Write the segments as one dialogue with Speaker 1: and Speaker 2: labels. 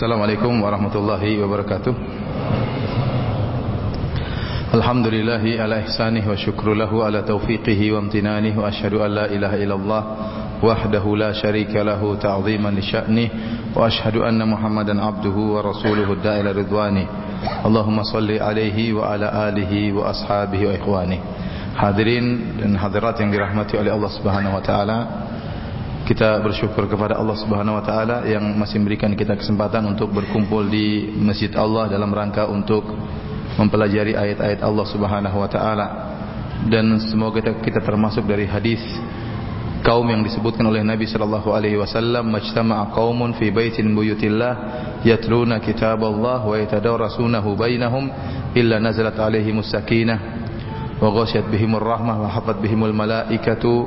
Speaker 1: Assalamualaikum warahmatullahi wabarakatuh Alhamdulillahi ala ihsanih wa syukru lahu ala taufiqihi wa amtinanih wa ashhadu an la ilaha illallah wahdahu la syarika lahu ta'ziman li sya'nih wa ashhadu anna Muhammadan abduhu wa rasuluhu da'ila ridwani Allahumma salli alaihi wa ala alihi wa ashabihi wa ikhwani Hadirin dan hadirat yang dirahmati oleh Allah Subhanahu wa taala kita bersyukur kepada Allah Subhanahu wa taala yang masih memberikan kita kesempatan untuk berkumpul di Masjid Allah dalam rangka untuk mempelajari ayat-ayat Allah Subhanahu wa taala. Dan semoga kita, kita termasuk dari hadis kaum yang disebutkan oleh Nabi sallallahu alaihi wasallam majtama'a qaumun fi baitin buyutillah yatluna kitaballah wa yatadarasunahu bainahum illa nazalat alaihimus sakinah wa ghasyat bihimur rahmah wa hafat bihimul malaikatu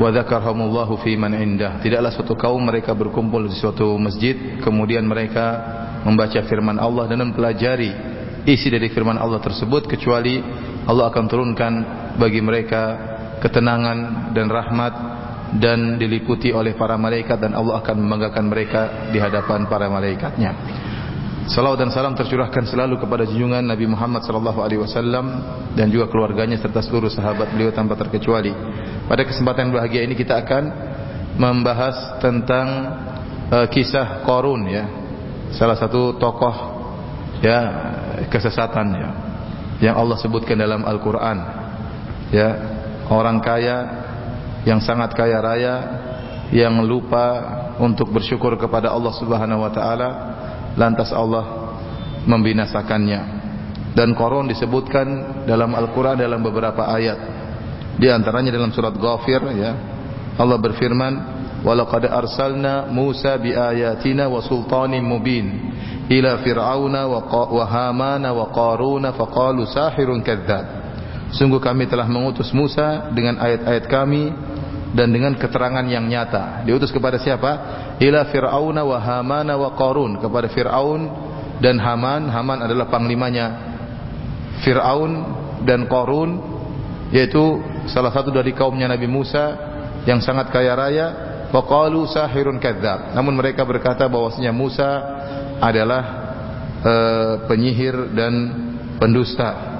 Speaker 1: wa dzakarhamullahu fi man indah. Tidaklah suatu kaum mereka berkumpul di suatu masjid kemudian mereka membaca firman Allah dan mempelajari isi dari firman Allah tersebut kecuali Allah akan turunkan bagi mereka ketenangan dan rahmat dan diliputi oleh para malaikat dan Allah akan membanggakan mereka di hadapan para malaikatnya. Salawat dan salam tercurahkan selalu kepada junjungan Nabi Muhammad sallallahu alaihi wasallam dan juga keluarganya serta seluruh sahabat beliau tanpa terkecuali. Pada kesempatan bahagia ini kita akan membahas tentang uh, kisah Qarun ya. Salah satu tokoh ya kesesatan ya yang Allah sebutkan dalam Al-Qur'an. Ya, orang kaya yang sangat kaya raya yang lupa untuk bersyukur kepada Allah Subhanahu wa taala lantas Allah membinasakannya. Dan Qarun disebutkan dalam Al-Qur'an dalam beberapa ayat. Di antaranya dalam surat Ghafir ya. Allah berfirman walaqad arsalna Musa biayatina wa sultanin mubin ila fir'auna wa hamana wa qaruna faqalu sahirun kadzdzab. Sungguh kami telah mengutus Musa dengan ayat-ayat kami dan dengan keterangan yang nyata. Diutus kepada siapa? Ila Fir'auna wa Hamana wa Qarun. Kepada Fir'aun dan Haman. Haman adalah panglimanya Fir'aun dan Qarun. Yaitu salah satu dari kaumnya Nabi Musa yang sangat kaya raya. Waqalu sahirun kadzab. Namun mereka berkata bahwasanya Musa adalah uh, penyihir dan pendusta.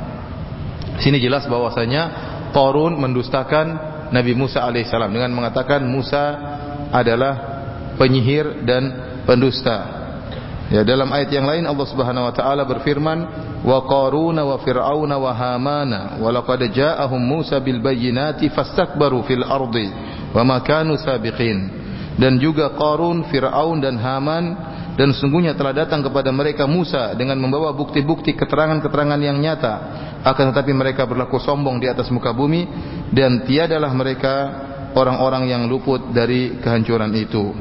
Speaker 1: Sini jelas bahwasanya Qarun mendustakan Nabi Musa alaihissalam dengan mengatakan Musa adalah penyihir dan pendusta. Ya dalam ayat yang lain Allah Subhanahu wa taala berfirman wa qaruna wa fir'auna wa hamana wa laqad ja'ahum Musa bil bayyinati fastakbaru fil ardi wa ma kanu sabiqin. Dan juga Qarun, Fir'aun dan Haman dan sungguhnya telah datang kepada mereka Musa dengan membawa bukti-bukti keterangan-keterangan yang nyata akan tetapi mereka berlaku sombong di atas muka bumi dan tiadalah mereka orang-orang yang luput dari kehancuran itu.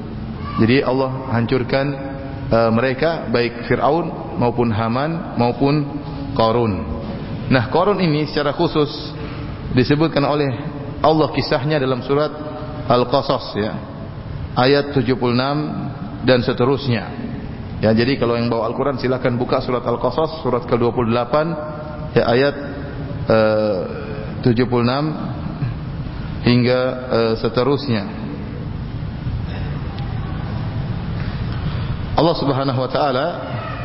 Speaker 1: Jadi Allah hancurkan uh, mereka baik Fir'aun maupun Haman maupun Qarun. Nah Qarun ini secara khusus disebutkan oleh Allah kisahnya dalam surat Al-Qasas ya. Ayat 76 dan seterusnya. Ya, jadi kalau yang bawa Al-Qur'an silakan buka surat Al-Qasas surat ke-28 ya ayat eh, 76 hingga eh, seterusnya. Allah Subhanahu wa taala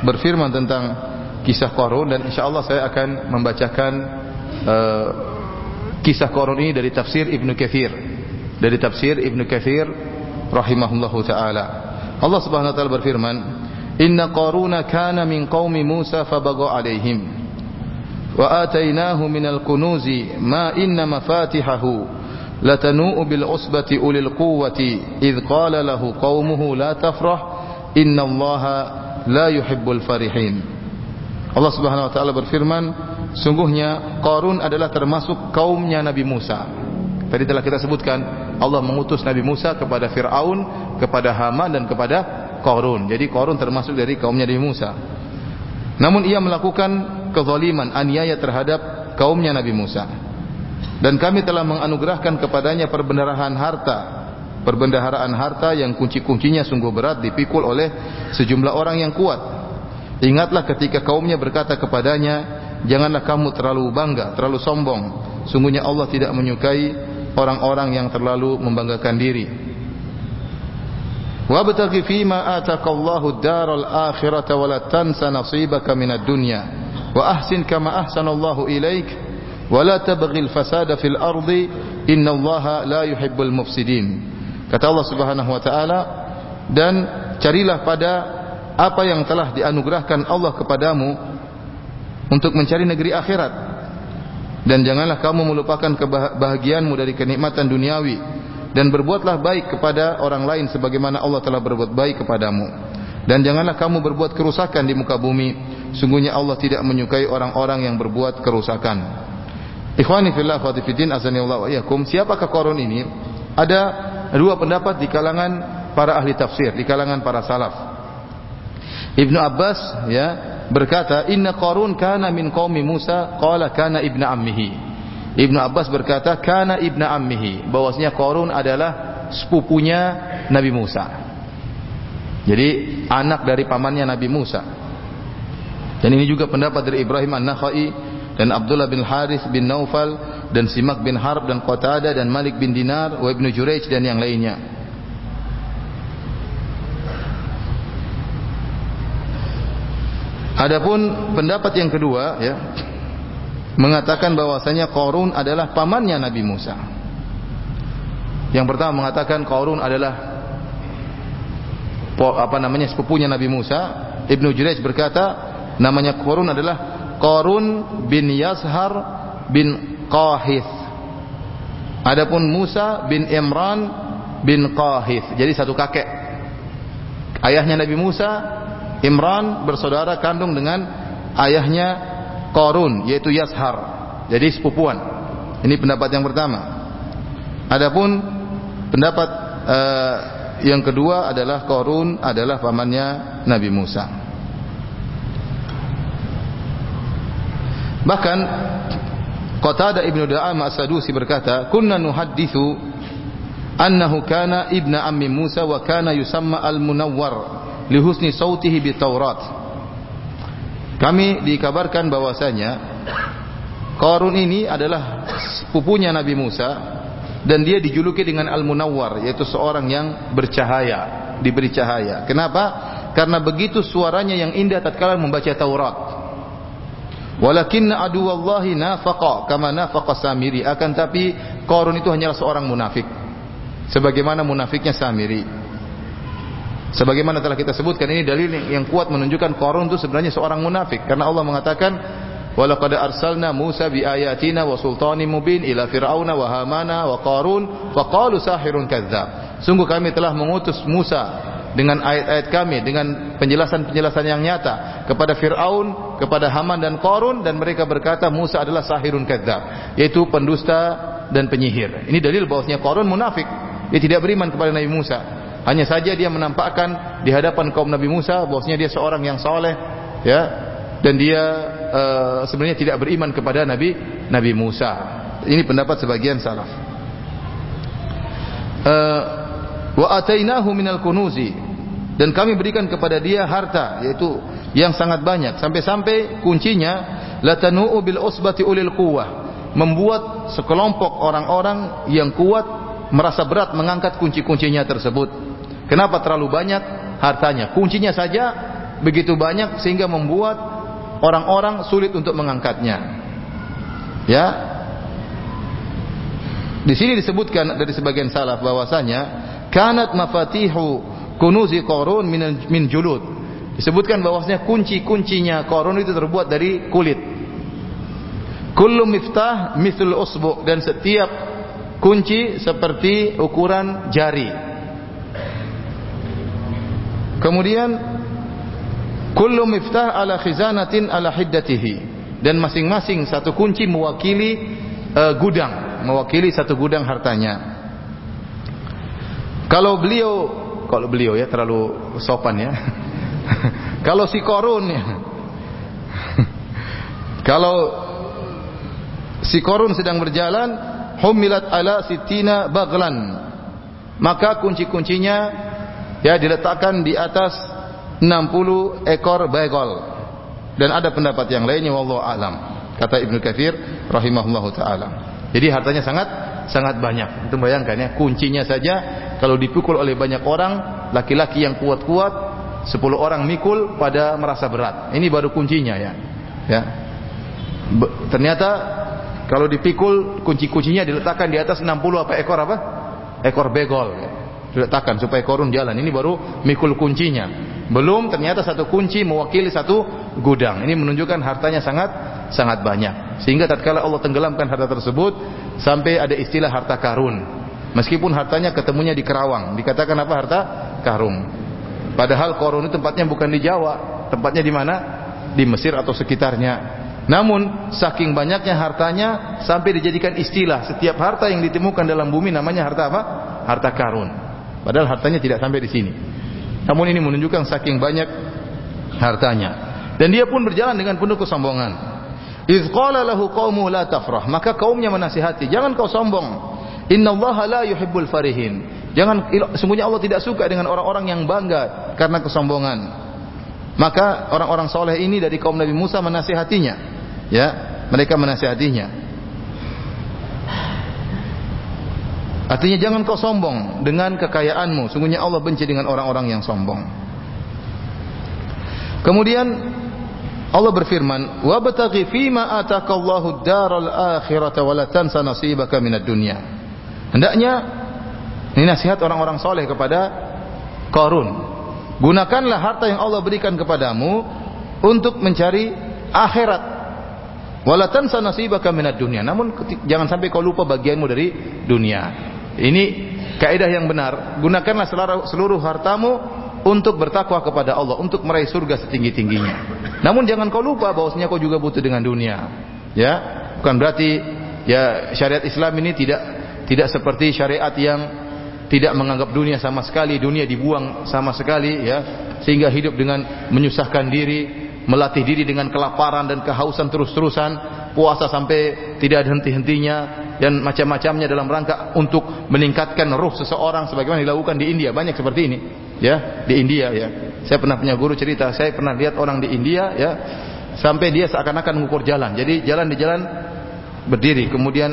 Speaker 1: berfirman tentang kisah Qarun dan insyaallah saya akan membacakan eh, kisah Qarun ini dari tafsir Ibnu Katsir. Dari tafsir Ibnu Katsir rahimahullahu taala. Allah Subhanahu wa taala berfirman, "Inna Qaruna kana min qaumi Musa fabagha 'alaihim wa atainahu minal kunuzi ma inna mafatihahu latanu'u bil usbati ulil quwwati idh qala lahu qaumuhu la tafrah innallaha la yuhibbul farihin." Allah Subhanahu wa taala berfirman, sungguhnya Qarun adalah termasuk kaumnya Nabi Musa. Tadi telah kita sebutkan Allah mengutus Nabi Musa kepada Fir'aun, kepada Haman dan kepada Qarun. Jadi Qarun termasuk dari kaumnya Nabi Musa. Namun ia melakukan kezaliman, aniaya terhadap kaumnya Nabi Musa. Dan kami telah menganugerahkan kepadanya perbendaharaan harta, perbendaharaan harta yang kunci-kuncinya sungguh berat dipikul oleh sejumlah orang yang kuat. Ingatlah ketika kaumnya berkata kepadanya, janganlah kamu terlalu bangga, terlalu sombong. Sungguhnya Allah tidak menyukai orang-orang yang terlalu membanggakan diri. Wabtaghi fima ataqallahu ad-daral akhirata wa la tansa nasibaka minad dunya wa ahsin kama ahsanallahu ilaik. Wa la tabghil fasada fil ardi. Innallaha la yuhibbul mufsidin. Kata Allah Subhanahu wa taala dan carilah pada apa yang telah dianugerahkan Allah kepadamu untuk mencari negeri akhirat. Dan janganlah kamu melupakan kebahagiaanmu dari kenikmatan duniawi. Dan berbuatlah baik kepada orang lain sebagaimana Allah telah berbuat baik kepadamu. Dan janganlah kamu berbuat kerusakan di muka bumi sungguhnya Allah tidak menyukai orang-orang yang berbuat kerusakan. Ikhwani fillah wa fillah azani wa iyyakum. Siapakah Qarun ini? Ada dua pendapat di kalangan para ahli tafsir di kalangan para salaf. Ibnu Abbas ya berkata inna Qarun kana min qaumi Musa qala kana ibnu ammihi. Ibnu Abbas berkata kana ibnu ammihi. Bahwasanya Qarun adalah sepupunya Nabi Musa. Jadi anak dari pamannya Nabi Musa. Dan ini juga pendapat dari Ibrahim An-Nakhai dan Abdullah bin Haris bin Naufal dan Simak bin Harb dan Qatada dan Malik bin Dinar wa Ibnu Jurayj dan yang lainnya. Adapun pendapat yang kedua ya mengatakan bahwasanya Qarun adalah pamannya Nabi Musa. Yang pertama mengatakan Qarun adalah apa namanya sepupunya Nabi Musa. Ibnu Jurayj berkata namanya Qarun adalah Qarun bin Yashar bin Qahith. Adapun Musa bin Imran bin Qahith. Jadi satu kakek. Ayahnya Nabi Musa Imran bersaudara kandung dengan ayahnya Qarun yaitu Yashar. Jadi sepupuan. Ini pendapat yang pertama. Adapun pendapat uh, yang kedua adalah Qarun adalah pamannya Nabi Musa. Bahkan Qatada Ibnu Da'am As-Sadusi berkata, "Kunna nuhaddithu annahu kana ibna ammi Musa wa kana yusamma al-Munawwar li husni sautihi bi Taurat." Kami dikabarkan bahwasanya Qarun ini adalah sepupunya Nabi Musa dan dia dijuluki dengan Al-Munawwar yaitu seorang yang bercahaya, diberi cahaya. Kenapa? Karena begitu suaranya yang indah tatkala membaca Taurat. Walakinna aduwallahi nafaqa kama nafaqa Samiri. Akan tapi Qarun itu hanyalah seorang munafik. Sebagaimana munafiknya Samiri. Sebagaimana telah kita sebutkan ini dalil yang kuat menunjukkan Qarun itu sebenarnya seorang munafik karena Allah mengatakan walaqad arsalna Musa bi ayatina wa sultanin mubin ila fir'auna wa hamana wa qarun faqalu sahirun kadzdzab. Sungguh kami telah mengutus Musa dengan ayat-ayat kami dengan penjelasan-penjelasan yang nyata kepada Firaun, kepada Haman dan Qarun dan mereka berkata Musa adalah sahirun kadzdzab, yaitu pendusta dan penyihir. Ini dalil bahwasanya Qarun munafik. Dia tidak beriman kepada Nabi Musa. Hanya saja dia menampakkan di hadapan kaum Nabi Musa bahwasanya dia seorang yang soleh, ya, dan dia uh, sebenarnya tidak beriman kepada Nabi Nabi Musa. Ini pendapat sebagian salaf. Uh, wa atainahu minal kunuzi dan kami berikan kepada dia harta yaitu yang sangat banyak sampai-sampai kuncinya latanu bil usbati ulil quwwah membuat sekelompok orang-orang yang kuat merasa berat mengangkat kunci-kuncinya tersebut Kenapa terlalu banyak hartanya? Kuncinya saja begitu banyak sehingga membuat orang-orang sulit untuk mengangkatnya. Ya. Di sini disebutkan dari sebagian salaf bahwasanya kanat mafatihu kunuzi qarun min min julud. Disebutkan bahwasanya kunci-kuncinya Qarun itu terbuat dari kulit. Kullu miftah mithl usbu dan setiap kunci seperti ukuran jari. Kemudian kullu miftah ala khizanatin ala hiddatihi dan masing-masing satu kunci mewakili uh, gudang, mewakili satu gudang hartanya. Kalau beliau kalau beliau ya terlalu sopan ya. kalau si korun ya. kalau si korun sedang berjalan humilat ala sitina baglan maka kunci-kuncinya ya diletakkan di atas 60 ekor bagol dan ada pendapat yang lainnya wallahu alam kata Ibnu Katsir rahimahullahu taala jadi hartanya sangat sangat banyak itu bayangkan ya kuncinya saja kalau dipukul oleh banyak orang laki-laki yang kuat-kuat, 10 orang mikul pada merasa berat. Ini baru kuncinya ya. Ya. Be ternyata kalau dipikul kunci-kuncinya diletakkan di atas 60 apa ekor apa? Ekor begol. Ya. Diletakkan supaya korun jalan. Ini baru mikul kuncinya. Belum ternyata satu kunci mewakili satu gudang. Ini menunjukkan hartanya sangat sangat banyak. Sehingga tatkala Allah tenggelamkan harta tersebut sampai ada istilah harta karun. Meskipun hartanya ketemunya di Kerawang, dikatakan apa harta karung. Padahal korun itu tempatnya bukan di Jawa, tempatnya di mana? Di Mesir atau sekitarnya. Namun saking banyaknya hartanya sampai dijadikan istilah setiap harta yang ditemukan dalam bumi namanya harta apa? Harta karun. Padahal hartanya tidak sampai di sini. Namun ini menunjukkan saking banyak hartanya. Dan dia pun berjalan dengan penuh kesombongan. Iz qala lahu qaumu la tafrah, maka kaumnya menasihati, jangan kau sombong. Inna Allah la yuhibbul farihin. Jangan sungguhnya Allah tidak suka dengan orang-orang yang bangga karena kesombongan. Maka orang-orang soleh ini dari kaum Nabi Musa menasihatinya. Ya, mereka menasihatinya. Artinya jangan kau sombong dengan kekayaanmu. Sungguhnya Allah benci dengan orang-orang yang sombong. Kemudian Allah berfirman, "Wa bataghi fima atakallahu ad-daral akhirata wa la tansa nasibaka minad dunya." Hendaknya ini nasihat orang-orang soleh kepada Korun. Gunakanlah harta yang Allah berikan kepadamu untuk mencari akhirat. Walatan sanasibaka minad dunia. Namun jangan sampai kau lupa bagianmu dari dunia. Ini kaidah yang benar. Gunakanlah seluruh hartamu untuk bertakwa kepada Allah, untuk meraih surga setinggi-tingginya. Namun jangan kau lupa bahwasanya kau juga butuh dengan dunia. Ya, bukan berarti ya syariat Islam ini tidak tidak seperti syariat yang tidak menganggap dunia sama sekali, dunia dibuang sama sekali ya, sehingga hidup dengan menyusahkan diri, melatih diri dengan kelaparan dan kehausan terus-terusan, puasa sampai tidak ada henti-hentinya dan macam-macamnya dalam rangka untuk meningkatkan ruh seseorang sebagaimana dilakukan di India, banyak seperti ini ya, di India ya. Saya pernah punya guru cerita, saya pernah lihat orang di India ya, sampai dia seakan-akan mengukur jalan. Jadi jalan di jalan berdiri, kemudian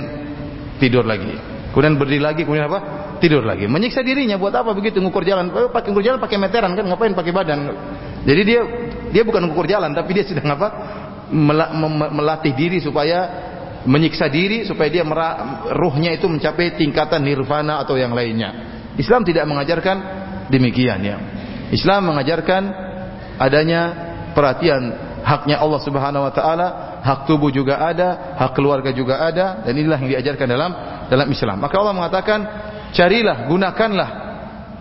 Speaker 1: tidur lagi. Kemudian berdiri lagi, kemudian apa? Tidur lagi. Menyiksa dirinya buat apa begitu ngukur jalan? Eh, pakai ngukur jalan pakai meteran kan ngapain pakai badan? Jadi dia dia bukan ngukur jalan tapi dia sedang apa? melatih diri supaya menyiksa diri supaya dia mera, ruhnya itu mencapai tingkatan nirvana atau yang lainnya. Islam tidak mengajarkan demikian ya. Islam mengajarkan adanya perhatian haknya Allah Subhanahu wa taala, hak tubuh juga ada, hak keluarga juga ada dan inilah yang diajarkan dalam dalam Islam. Maka Allah mengatakan, carilah, gunakanlah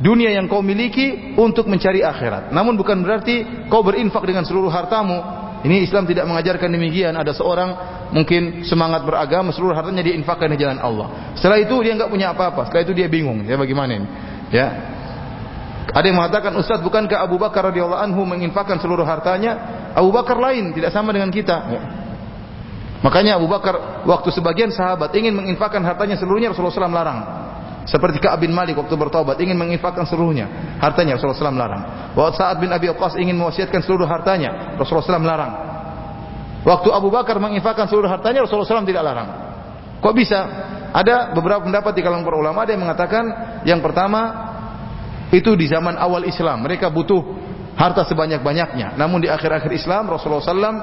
Speaker 1: dunia yang kau miliki untuk mencari akhirat. Namun bukan berarti kau berinfak dengan seluruh hartamu. Ini Islam tidak mengajarkan demikian. Ada seorang mungkin semangat beragama, seluruh hartanya dia infakkan di jalan Allah. Setelah itu dia enggak punya apa-apa. Setelah itu dia bingung. Ya bagaimana ini? Ya. Ada yang mengatakan, Ustaz bukankah Abu Bakar radhiyallahu anhu menginfakkan seluruh hartanya? Abu Bakar lain, tidak sama dengan kita. Ya. Makanya Abu Bakar waktu sebagian sahabat ingin menginfakkan hartanya seluruhnya Rasulullah SAW larang. Seperti Ka'ab bin Malik waktu bertobat ingin menginfakkan seluruhnya hartanya Rasulullah SAW larang. Waktu Sa'ad bin Abi Waqqas ingin mewasiatkan seluruh hartanya Rasulullah SAW larang. Waktu Abu Bakar menginfakkan seluruh hartanya Rasulullah SAW tidak larang. Kok bisa? Ada beberapa pendapat di kalangan para ulama ada yang mengatakan yang pertama itu di zaman awal Islam mereka butuh harta sebanyak-banyaknya. Namun di akhir-akhir Islam Rasulullah SAW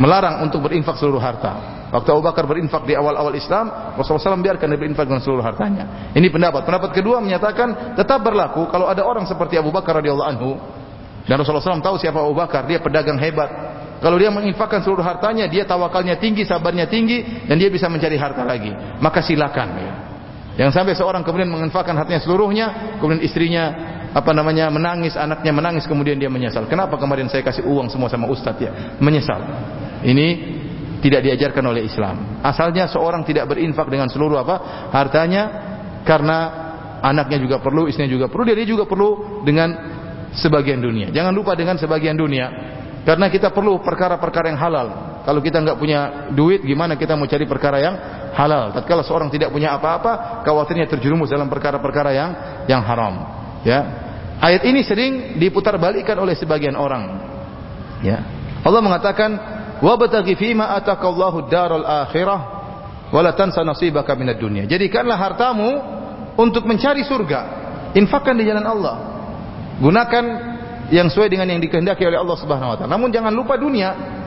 Speaker 1: melarang untuk berinfak seluruh harta. Waktu Abu Bakar berinfak di awal-awal Islam, Rasulullah SAW biarkan dia berinfak dengan seluruh hartanya. Ini pendapat. Pendapat kedua menyatakan tetap berlaku kalau ada orang seperti Abu Bakar radhiyallahu anhu dan Rasulullah SAW tahu siapa Abu Bakar, dia pedagang hebat. Kalau dia menginfakkan seluruh hartanya, dia tawakalnya tinggi, sabarnya tinggi, dan dia bisa mencari harta lagi. Maka silakan. Yang sampai seorang kemudian menginfakkan hartanya seluruhnya, kemudian istrinya apa namanya menangis, anaknya menangis, kemudian dia menyesal. Kenapa kemarin saya kasih uang semua sama ustadz ya? Menyesal. Ini tidak diajarkan oleh Islam. Asalnya seorang tidak berinfak dengan seluruh apa hartanya karena anaknya juga perlu, istrinya juga perlu, dia juga perlu dengan sebagian dunia. Jangan lupa dengan sebagian dunia. Karena kita perlu perkara-perkara yang halal. Kalau kita nggak punya duit, gimana kita mau cari perkara yang halal? Tatkala seorang tidak punya apa-apa, khawatirnya terjerumus dalam perkara-perkara yang yang haram. Ya, ayat ini sering diputar balikan oleh sebagian orang. Ya, Allah mengatakan wabtaghi fima atakallahu daral akhirah wala tansa nasibaka minad dunya. Jadikanlah hartamu untuk mencari surga. Infakkan di jalan Allah. Gunakan yang sesuai dengan yang dikehendaki oleh Allah Subhanahu wa taala. Namun jangan lupa dunia.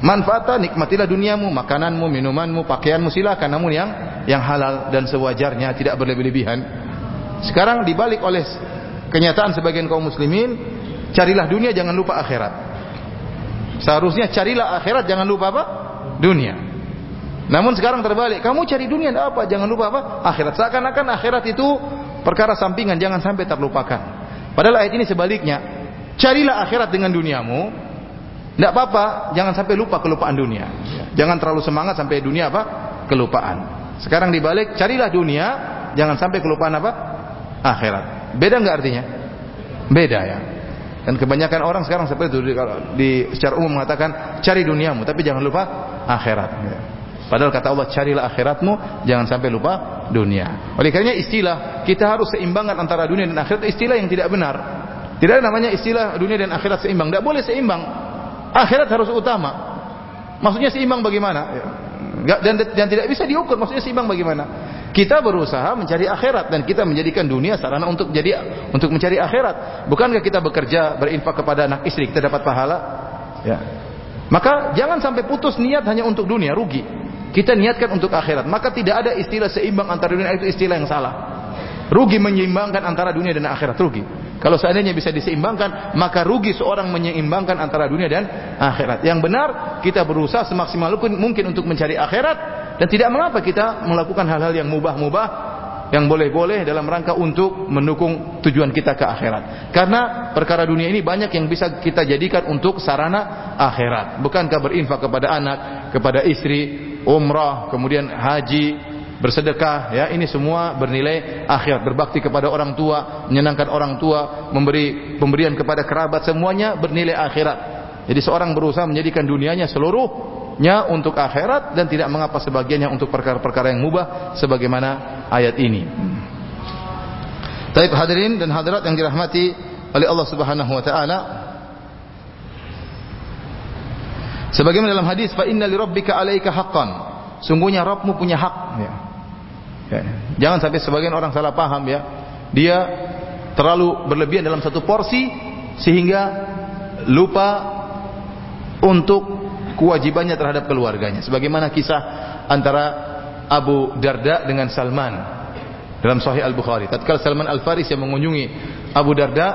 Speaker 1: Manfaatnya nikmatilah duniamu, makananmu, minumanmu, pakaianmu silakan namun yang yang halal dan sewajarnya tidak berlebih-lebihan. Sekarang dibalik oleh kenyataan sebagian kaum muslimin, carilah dunia jangan lupa akhirat. Seharusnya carilah akhirat jangan lupa apa? Dunia. Namun sekarang terbalik, kamu cari dunia apa, jangan lupa apa? Akhirat. Seakan-akan akhirat itu perkara sampingan, jangan sampai terlupakan. Padahal ayat ini sebaliknya. Carilah akhirat dengan duniamu, tidak apa-apa, jangan sampai lupa kelupaan dunia. Jangan terlalu semangat sampai dunia apa? Kelupaan. Sekarang dibalik, carilah dunia, jangan sampai kelupaan apa? Akhirat. Beda nggak artinya? Beda ya. Dan kebanyakan orang sekarang seperti itu kalau di secara umum mengatakan cari duniamu, tapi jangan lupa akhirat. Padahal kata Allah carilah akhiratmu, jangan sampai lupa dunia. Oleh karenanya istilah kita harus seimbangkan antara dunia dan akhirat istilah yang tidak benar. Tidak ada namanya istilah dunia dan akhirat seimbang. Tidak boleh seimbang. Akhirat harus utama. Maksudnya seimbang bagaimana? Ya. Dan, dan tidak bisa diukur. Maksudnya seimbang bagaimana? Kita berusaha mencari akhirat dan kita menjadikan dunia sarana untuk jadi untuk mencari akhirat. Bukankah kita bekerja berinfak kepada anak istri kita dapat pahala? Ya. Maka jangan sampai putus niat hanya untuk dunia, rugi. Kita niatkan untuk akhirat. Maka tidak ada istilah seimbang antara dunia itu istilah yang salah. Rugi menyeimbangkan antara dunia dan akhirat, rugi. Kalau seandainya bisa diseimbangkan, maka rugi seorang menyeimbangkan antara dunia dan akhirat. Yang benar, kita berusaha semaksimal mungkin untuk mencari akhirat dan tidak mengapa kita melakukan hal-hal yang mubah-mubah yang boleh-boleh dalam rangka untuk mendukung tujuan kita ke akhirat. Karena perkara dunia ini banyak yang bisa kita jadikan untuk sarana akhirat. Bukankah berinfak kepada anak, kepada istri, umrah, kemudian haji, bersedekah ya ini semua bernilai akhirat. Berbakti kepada orang tua menyenangkan orang tua memberi pemberian kepada kerabat semuanya bernilai akhirat. Jadi seorang berusaha menjadikan dunianya seluruhnya untuk akhirat dan tidak mengapa sebagiannya untuk perkara-perkara yang mubah sebagaimana ayat ini. Taib hadirin dan hadirat yang dirahmati oleh Allah Subhanahu wa taala. Sebagaimana dalam hadis fa inna li rabbika 'alaika haqqan. Sungguhnya Rabbmu punya hak ya. Ya. Jangan sampai sebagian orang salah paham ya. Dia terlalu berlebihan dalam satu porsi sehingga lupa untuk kewajibannya terhadap keluarganya. Sebagaimana kisah antara Abu Darda dengan Salman dalam Sahih Al Bukhari. Tatkala Salman Al Faris yang mengunjungi Abu Darda,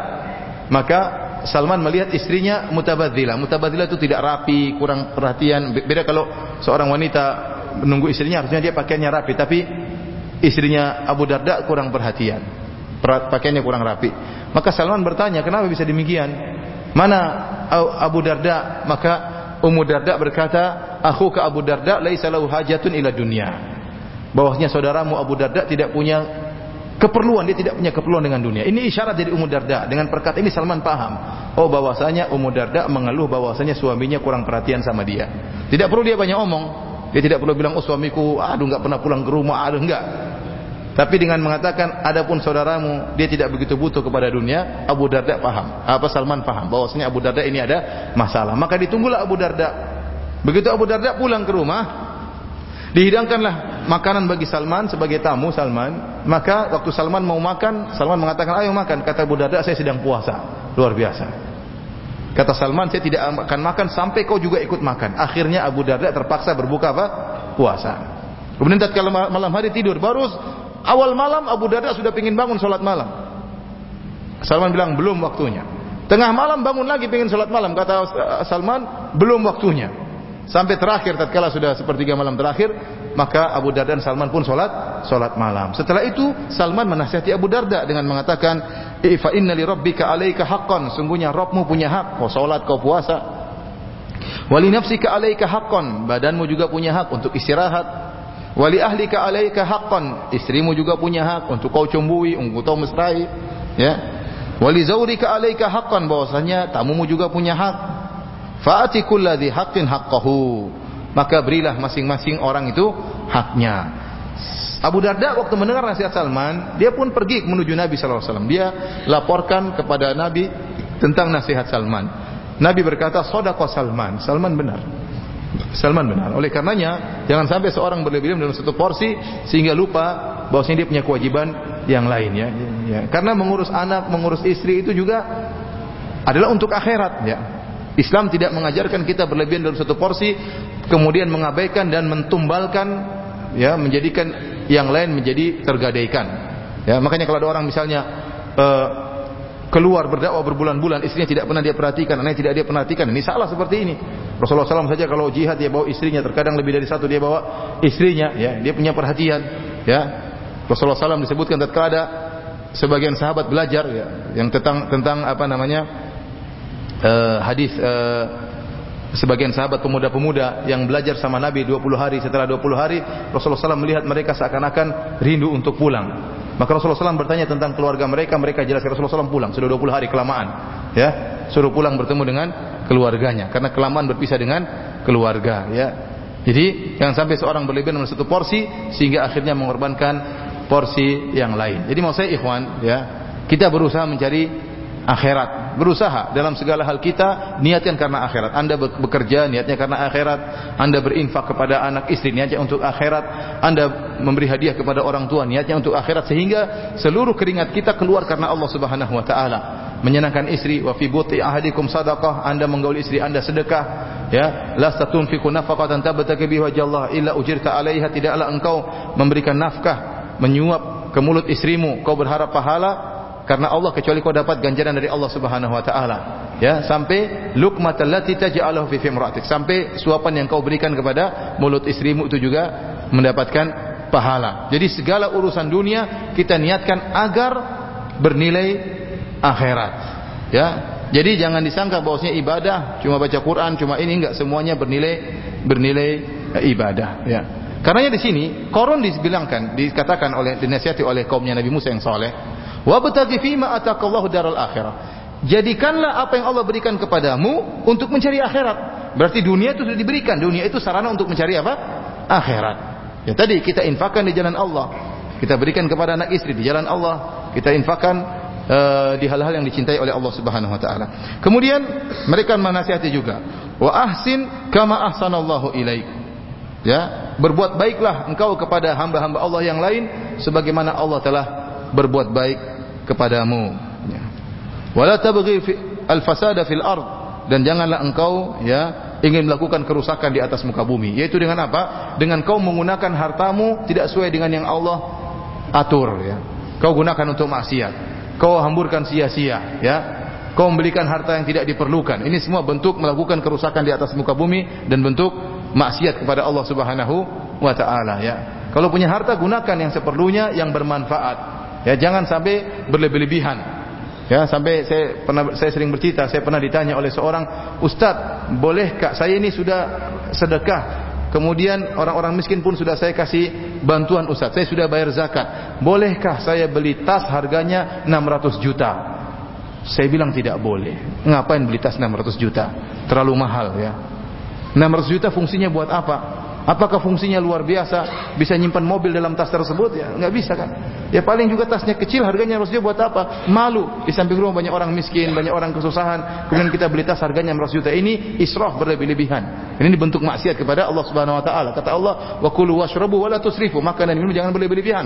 Speaker 1: maka Salman melihat istrinya mutabadzila. Mutabadzila itu tidak rapi, kurang perhatian. Beda kalau seorang wanita menunggu istrinya harusnya dia pakaiannya rapi, tapi istrinya Abu Darda kurang perhatian. Pakaiannya kurang rapi. Maka Salman bertanya, kenapa bisa demikian? Mana Abu Darda? Maka Ummu Darda berkata, aku ke Abu Darda laisa lahu hajatun ila dunia. Bahwasanya saudaramu Abu Darda tidak punya keperluan, dia tidak punya keperluan dengan dunia. Ini isyarat dari Ummu Darda. Dengan perkata ini Salman paham. Oh bahwasanya Ummu Darda mengeluh bahwasanya suaminya kurang perhatian sama dia. Tidak perlu dia banyak omong. Dia tidak perlu bilang, oh suamiku, aduh nggak pernah pulang ke rumah, aduh enggak. Tapi dengan mengatakan, adapun saudaramu, dia tidak begitu butuh kepada dunia, Abu Darda paham. Apa Salman paham? Bahwasanya Abu Darda ini ada masalah. Maka ditunggulah Abu Darda. Begitu Abu Darda pulang ke rumah, dihidangkanlah makanan bagi Salman sebagai tamu Salman. Maka waktu Salman mau makan, Salman mengatakan, ayo makan. Kata Abu Darda, saya sedang puasa. Luar biasa. Kata Salman, saya tidak akan makan sampai kau juga ikut makan. Akhirnya Abu Darda terpaksa berbuka apa? Puasa. Kemudian tatkala malam hari tidur, baru awal malam Abu Darda sudah ingin bangun sholat malam. Salman bilang belum waktunya. Tengah malam bangun lagi ingin sholat malam. Kata Salman belum waktunya. Sampai terakhir tatkala sudah sepertiga malam terakhir, maka Abu Darda dan Salman pun sholat sholat malam. Setelah itu Salman menasihati Abu Darda dengan mengatakan, "Fa inna li rabbika 'alaika haqqan." Sungguhnya Rabbmu punya hak, kau sholat, kau puasa. Wali nafsika 'alaika haqqan, badanmu juga punya hak untuk istirahat. Wali ahlika 'alaika haqqan, istrimu juga punya hak untuk kau cumbui, untuk kau mesrai, ya. Wali zaurika 'alaika haqqan, bahwasanya tamumu juga punya hak. Fa'ati kulladzi haqqin haqqahu maka berilah masing-masing orang itu haknya. Abu Darda waktu mendengar nasihat Salman, dia pun pergi menuju Nabi sallallahu alaihi wasallam. Dia laporkan kepada Nabi tentang nasihat Salman. Nabi berkata, "Shadaqah Salman." Salman benar. Salman benar. Oleh karenanya, jangan sampai seorang berlebihan dalam satu porsi sehingga lupa bahwasanya dia punya kewajiban yang lain ya. ya. Karena mengurus anak, mengurus istri itu juga adalah untuk akhirat ya. Islam tidak mengajarkan kita berlebihan dalam satu porsi kemudian mengabaikan dan mentumbalkan ya menjadikan yang lain menjadi tergadaikan. Ya, makanya kalau ada orang misalnya uh, keluar berdakwah berbulan-bulan istrinya tidak pernah dia perhatikan, anaknya tidak dia perhatikan. Ini salah seperti ini. Rasulullah SAW saja kalau jihad dia bawa istrinya, terkadang lebih dari satu dia bawa istrinya, ya dia punya perhatian. Ya, Rasulullah SAW disebutkan tatkala ada sebagian sahabat belajar ya, yang tentang tentang apa namanya uh, hadis uh, sebagian sahabat pemuda-pemuda yang belajar sama Nabi 20 hari setelah 20 hari Rasulullah SAW melihat mereka seakan-akan rindu untuk pulang. Maka Rasulullah SAW bertanya tentang keluarga mereka mereka jelaskan Rasulullah SAW pulang sudah 20 hari kelamaan. Ya suruh pulang bertemu dengan keluarganya karena kelamaan berpisah dengan keluarga ya. Jadi jangan sampai seorang berlebihan dalam satu porsi sehingga akhirnya mengorbankan porsi yang lain. Jadi mau saya ikhwan ya kita berusaha mencari akhirat. Berusaha dalam segala hal kita niatkan karena akhirat. Anda bekerja niatnya karena akhirat. Anda berinfak kepada anak istri niatnya untuk akhirat. Anda memberi hadiah kepada orang tua niatnya untuk akhirat sehingga seluruh keringat kita keluar karena Allah Subhanahu wa taala. Menyenangkan istri wa fi buti ahadikum sadaqah. Anda menggauli istri Anda sedekah. Ya, la tatunfiqu nafaqatan tabtaki biha Allah illa ujirta 'alaiha. Tidaklah engkau memberikan nafkah menyuap ke mulut istrimu kau berharap pahala karena Allah kecuali kau dapat ganjaran dari Allah Subhanahu wa taala. Ya, sampai luqmatal lati taj'aluhu fi fimratik. Sampai suapan yang kau berikan kepada mulut istrimu itu juga mendapatkan pahala. Jadi segala urusan dunia kita niatkan agar bernilai akhirat. Ya. Jadi jangan disangka bahwasanya ibadah cuma baca Quran, cuma ini enggak semuanya bernilai bernilai ibadah, ya. Karenanya di sini Korun dibilangkan, dikatakan oleh dinasihati oleh kaumnya Nabi Musa yang soleh, Wabtaghi fima atakallahu daral akhirah. Jadikanlah apa yang Allah berikan kepadamu untuk mencari akhirat. Berarti dunia itu sudah diberikan. Dunia itu sarana untuk mencari apa? Akhirat. Ya tadi kita infakkan di jalan Allah. Kita berikan kepada anak istri di jalan Allah. Kita infakkan uh, di hal-hal yang dicintai oleh Allah Subhanahu wa taala. Kemudian mereka menasihati juga, wa ahsin kama ahsanallahu ilaik. Ya, berbuat baiklah engkau kepada hamba-hamba Allah yang lain sebagaimana Allah telah berbuat baik kepadamu. Ya. Wala al-fasada fil ard dan janganlah engkau ya ingin melakukan kerusakan di atas muka bumi. Yaitu dengan apa? Dengan kau menggunakan hartamu tidak sesuai dengan yang Allah atur ya. Kau gunakan untuk maksiat. Kau hamburkan sia-sia ya. Kau membelikan harta yang tidak diperlukan. Ini semua bentuk melakukan kerusakan di atas muka bumi dan bentuk maksiat kepada Allah Subhanahu wa taala ya. Kalau punya harta gunakan yang seperlunya yang bermanfaat. Ya, jangan sampai berlebih-lebihan. Ya, sampai saya pernah saya sering bercerita, saya pernah ditanya oleh seorang ustaz, bolehkah saya ini sudah sedekah Kemudian orang-orang miskin pun sudah saya kasih bantuan Ustaz. Saya sudah bayar zakat. Bolehkah saya beli tas harganya 600 juta? Saya bilang tidak boleh. Ngapain beli tas 600 juta? Terlalu mahal ya. 600 juta fungsinya buat apa? Apakah fungsinya luar biasa? Bisa nyimpan mobil dalam tas tersebut? Ya, nggak bisa kan? Ya paling juga tasnya kecil, harganya harusnya buat apa? Malu. Di samping rumah banyak orang miskin, banyak orang kesusahan. Kemudian kita beli tas harganya 100 juta. Ini israf berlebih-lebihan. Ini bentuk maksiat kepada Allah Subhanahu wa taala. Kata Allah, "Wa kulu washrabu wa la tusrifu." Makan dan jangan berlebih-lebihan.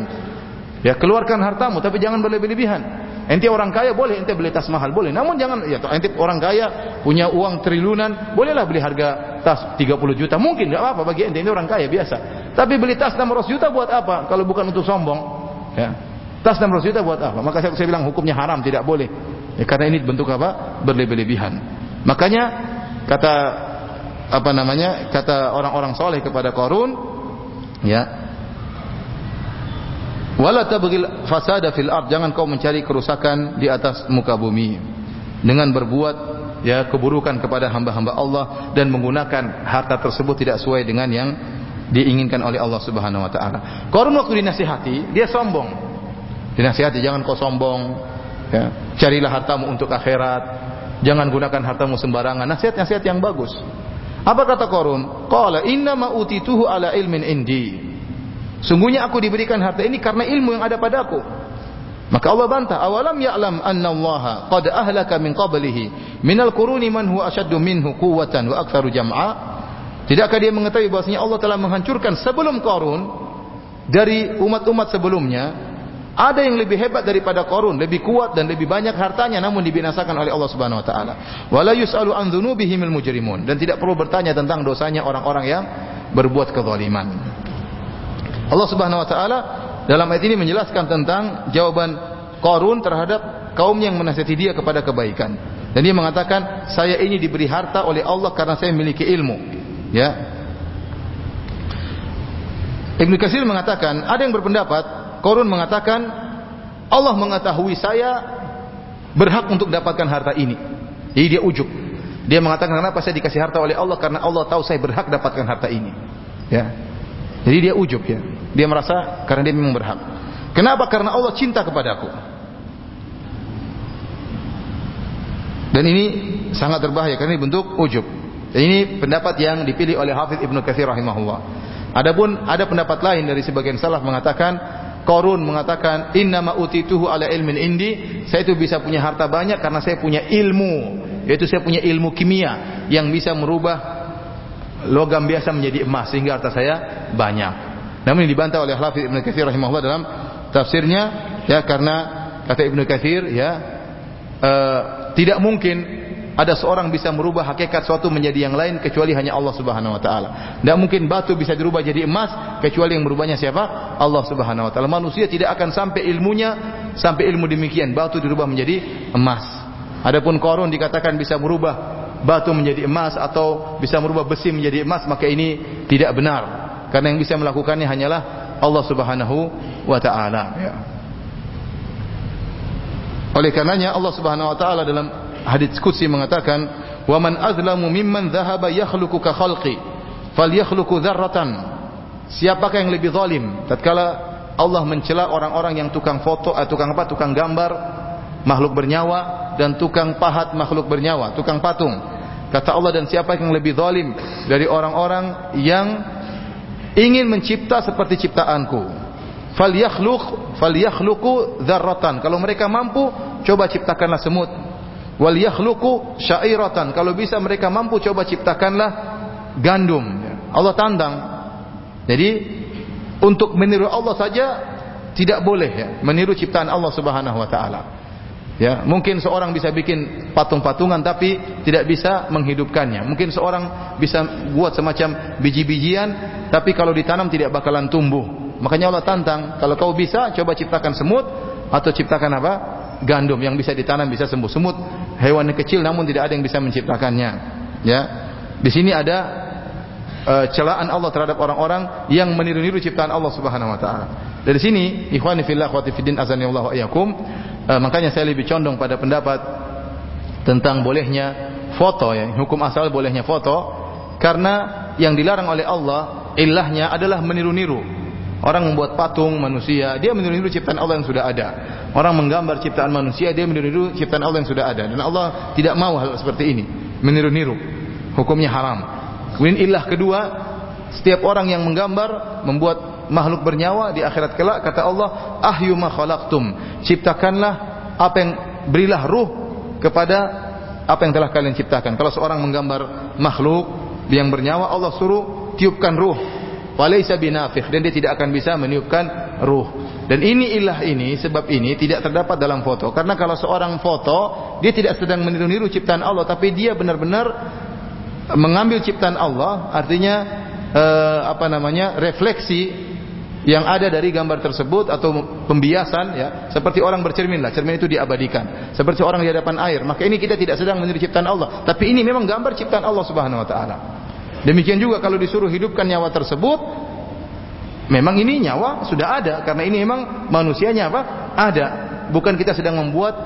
Speaker 1: Ya keluarkan hartamu tapi jangan berlebih-lebihan. Ente orang kaya boleh ente beli tas mahal boleh. Namun jangan ya ente orang kaya punya uang triliunan, bolehlah beli harga tas 30 juta. Mungkin enggak apa-apa bagi ente ini orang kaya biasa. Tapi beli tas 600 juta buat apa? Kalau bukan untuk sombong. Ya. Tas 600 juta buat apa? Maka saya, saya bilang hukumnya haram, tidak boleh. Ya, karena ini bentuk apa? Berlebih-lebihan. Makanya kata apa namanya? Kata orang-orang soleh kepada Korun, ya, Wala tabghil fasada fil ard, jangan kau mencari kerusakan di atas muka bumi dengan berbuat ya keburukan kepada hamba-hamba Allah dan menggunakan harta tersebut tidak sesuai dengan yang diinginkan oleh Allah Subhanahu wa taala. Korun waktu dinasihati, dia sombong. Dinasihati jangan kau sombong, ya. Carilah hartamu untuk akhirat. Jangan gunakan hartamu sembarangan. Nasihat-nasihat yang bagus. Apa kata Korun? Qala inna ma utituhu ala ilmin indi. Sungguhnya aku diberikan harta ini karena ilmu yang ada padaku. Maka Allah bantah, awalam ya'lam anna Allah qad ahlaka min qablihi minal quruni man huwa ashaddu minhu quwwatan wa aktsaru jam'a? Tidakkah dia mengetahui bahwasanya Allah telah menghancurkan sebelum Qarun dari umat-umat sebelumnya Ada yang lebih hebat daripada Korun, lebih kuat dan lebih banyak hartanya namun dibinasakan oleh Allah Subhanahu wa taala. Wala yus'alu an dzunubihimul mujrimun dan tidak perlu bertanya tentang dosanya orang-orang yang berbuat kezaliman. Allah Subhanahu wa taala dalam ayat ini menjelaskan tentang jawaban Korun terhadap kaum yang menasihati dia kepada kebaikan. Dan dia mengatakan, saya ini diberi harta oleh Allah karena saya memiliki ilmu. Ya. Ibnu Katsir mengatakan, ada yang berpendapat Korun mengatakan Allah mengetahui saya berhak untuk dapatkan harta ini. Jadi dia ujub. Dia mengatakan kenapa saya dikasih harta oleh Allah karena Allah tahu saya berhak dapatkan harta ini. Ya. Jadi dia ujub ya. Dia merasa karena dia memang berhak. Kenapa? Karena Allah cinta kepadaku. Dan ini sangat berbahaya karena ini bentuk ujub. Ini pendapat yang dipilih oleh Hafidh Ibnu Katsir rahimahullah. Adapun ada pendapat lain dari sebagian salaf mengatakan Korun mengatakan inna ma utituhu ala ilmin indi saya itu bisa punya harta banyak karena saya punya ilmu yaitu saya punya ilmu kimia yang bisa merubah logam biasa menjadi emas sehingga harta saya banyak namun ini dibantah oleh Hafidz Ibnu Katsir rahimahullah dalam tafsirnya ya karena kata Ibnu Katsir ya uh, tidak mungkin ada seorang bisa merubah hakikat suatu menjadi yang lain kecuali hanya Allah Subhanahu wa taala. Tidak mungkin batu bisa dirubah jadi emas kecuali yang merubahnya siapa? Allah Subhanahu wa taala. Manusia tidak akan sampai ilmunya sampai ilmu demikian batu dirubah menjadi emas. Adapun korun dikatakan bisa merubah batu menjadi emas atau bisa merubah besi menjadi emas maka ini tidak benar. Karena yang bisa melakukannya hanyalah Allah Subhanahu wa taala. Ya. Oleh karenanya Allah Subhanahu wa taala dalam hadits qudsi mengatakan wa man azlamu mimman dhahaba yakhluqu ka khalqi falyakhluqu dzarratan. Siapakah yang lebih zalim? Tatkala Allah mencela orang-orang yang tukang foto eh, tukang apa? Tukang gambar makhluk bernyawa dan tukang pahat makhluk bernyawa tukang patung. Kata Allah dan siapa yang lebih zalim dari orang-orang yang ingin mencipta seperti ciptaanku. Falyakhluq falyakhluqu dzarratan. Kalau mereka mampu coba ciptakanlah semut. Wal yakhluqu syairatan. Kalau bisa mereka mampu coba ciptakanlah gandum. Allah tantang jadi untuk meniru Allah saja tidak boleh ya meniru ciptaan Allah Subhanahu wa taala ya mungkin seorang bisa bikin patung-patungan tapi tidak bisa menghidupkannya mungkin seorang bisa buat semacam biji-bijian tapi kalau ditanam tidak bakalan tumbuh makanya Allah tantang kalau kau bisa coba ciptakan semut atau ciptakan apa gandum yang bisa ditanam bisa sembuh. Semut hewan kecil namun tidak ada yang bisa menciptakannya. Ya. Di sini ada uh, celaan Allah terhadap orang-orang yang meniru-niru ciptaan Allah Subhanahu wa taala. Dari sini, ikhwani fillah wa fiddin azani Allah uh, makanya saya lebih condong pada pendapat tentang bolehnya foto ya, hukum asal bolehnya foto karena yang dilarang oleh Allah ilahnya adalah meniru-niru Orang membuat patung manusia, dia meniru-niru ciptaan Allah yang sudah ada. Orang menggambar ciptaan manusia, dia meniru-niru ciptaan Allah yang sudah ada. Dan Allah tidak mau hal seperti ini, meniru-niru. Hukumnya haram. Kemudian ilah kedua, setiap orang yang menggambar, membuat makhluk bernyawa di akhirat kelak, kata Allah, ahyu ma khalaqtum. Ciptakanlah apa yang berilah ruh kepada apa yang telah kalian ciptakan. Kalau seorang menggambar makhluk yang bernyawa, Allah suruh tiupkan ruh walaysa binafikh dan dia tidak akan bisa meniupkan ruh. Dan ini ilah ini sebab ini tidak terdapat dalam foto. Karena kalau seorang foto dia tidak sedang meniru-niru ciptaan Allah tapi dia benar-benar mengambil ciptaan Allah artinya eh, apa namanya refleksi yang ada dari gambar tersebut atau pembiasan ya seperti orang bercermin lah cermin itu diabadikan seperti orang di hadapan air maka ini kita tidak sedang meniru ciptaan Allah tapi ini memang gambar ciptaan Allah Subhanahu wa taala Demikian juga kalau disuruh hidupkan nyawa tersebut, memang ini nyawa sudah ada karena ini memang manusianya apa? Ada. Bukan kita sedang membuat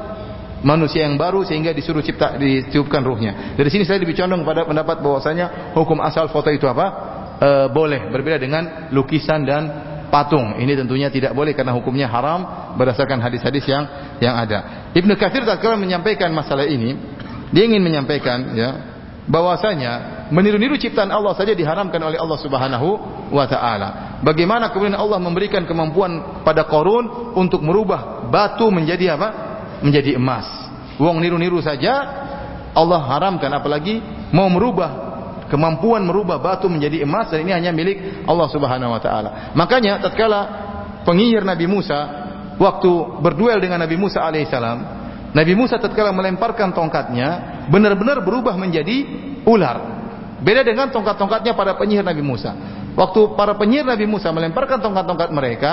Speaker 1: manusia yang baru sehingga disuruh cipta ditiupkan ruhnya. Dari sini saya lebih condong pada pendapat bahwasanya hukum asal foto itu apa? E, boleh berbeda dengan lukisan dan patung. Ini tentunya tidak boleh karena hukumnya haram berdasarkan hadis-hadis yang yang ada. Ibnu Katsir tatkala menyampaikan masalah ini, dia ingin menyampaikan ya bahwasanya meniru-niru ciptaan Allah saja diharamkan oleh Allah Subhanahu wa taala. Bagaimana kemudian Allah memberikan kemampuan pada Qarun untuk merubah batu menjadi apa? Menjadi emas. Wong niru-niru saja Allah haramkan apalagi mau merubah kemampuan merubah batu menjadi emas dan ini hanya milik Allah Subhanahu wa taala. Makanya tatkala pengihir Nabi Musa waktu berduel dengan Nabi Musa alaihissalam, Nabi Musa tatkala melemparkan tongkatnya benar-benar berubah menjadi ular. Beda dengan tongkat-tongkatnya para penyihir Nabi Musa. Waktu para penyihir Nabi Musa melemparkan tongkat-tongkat mereka,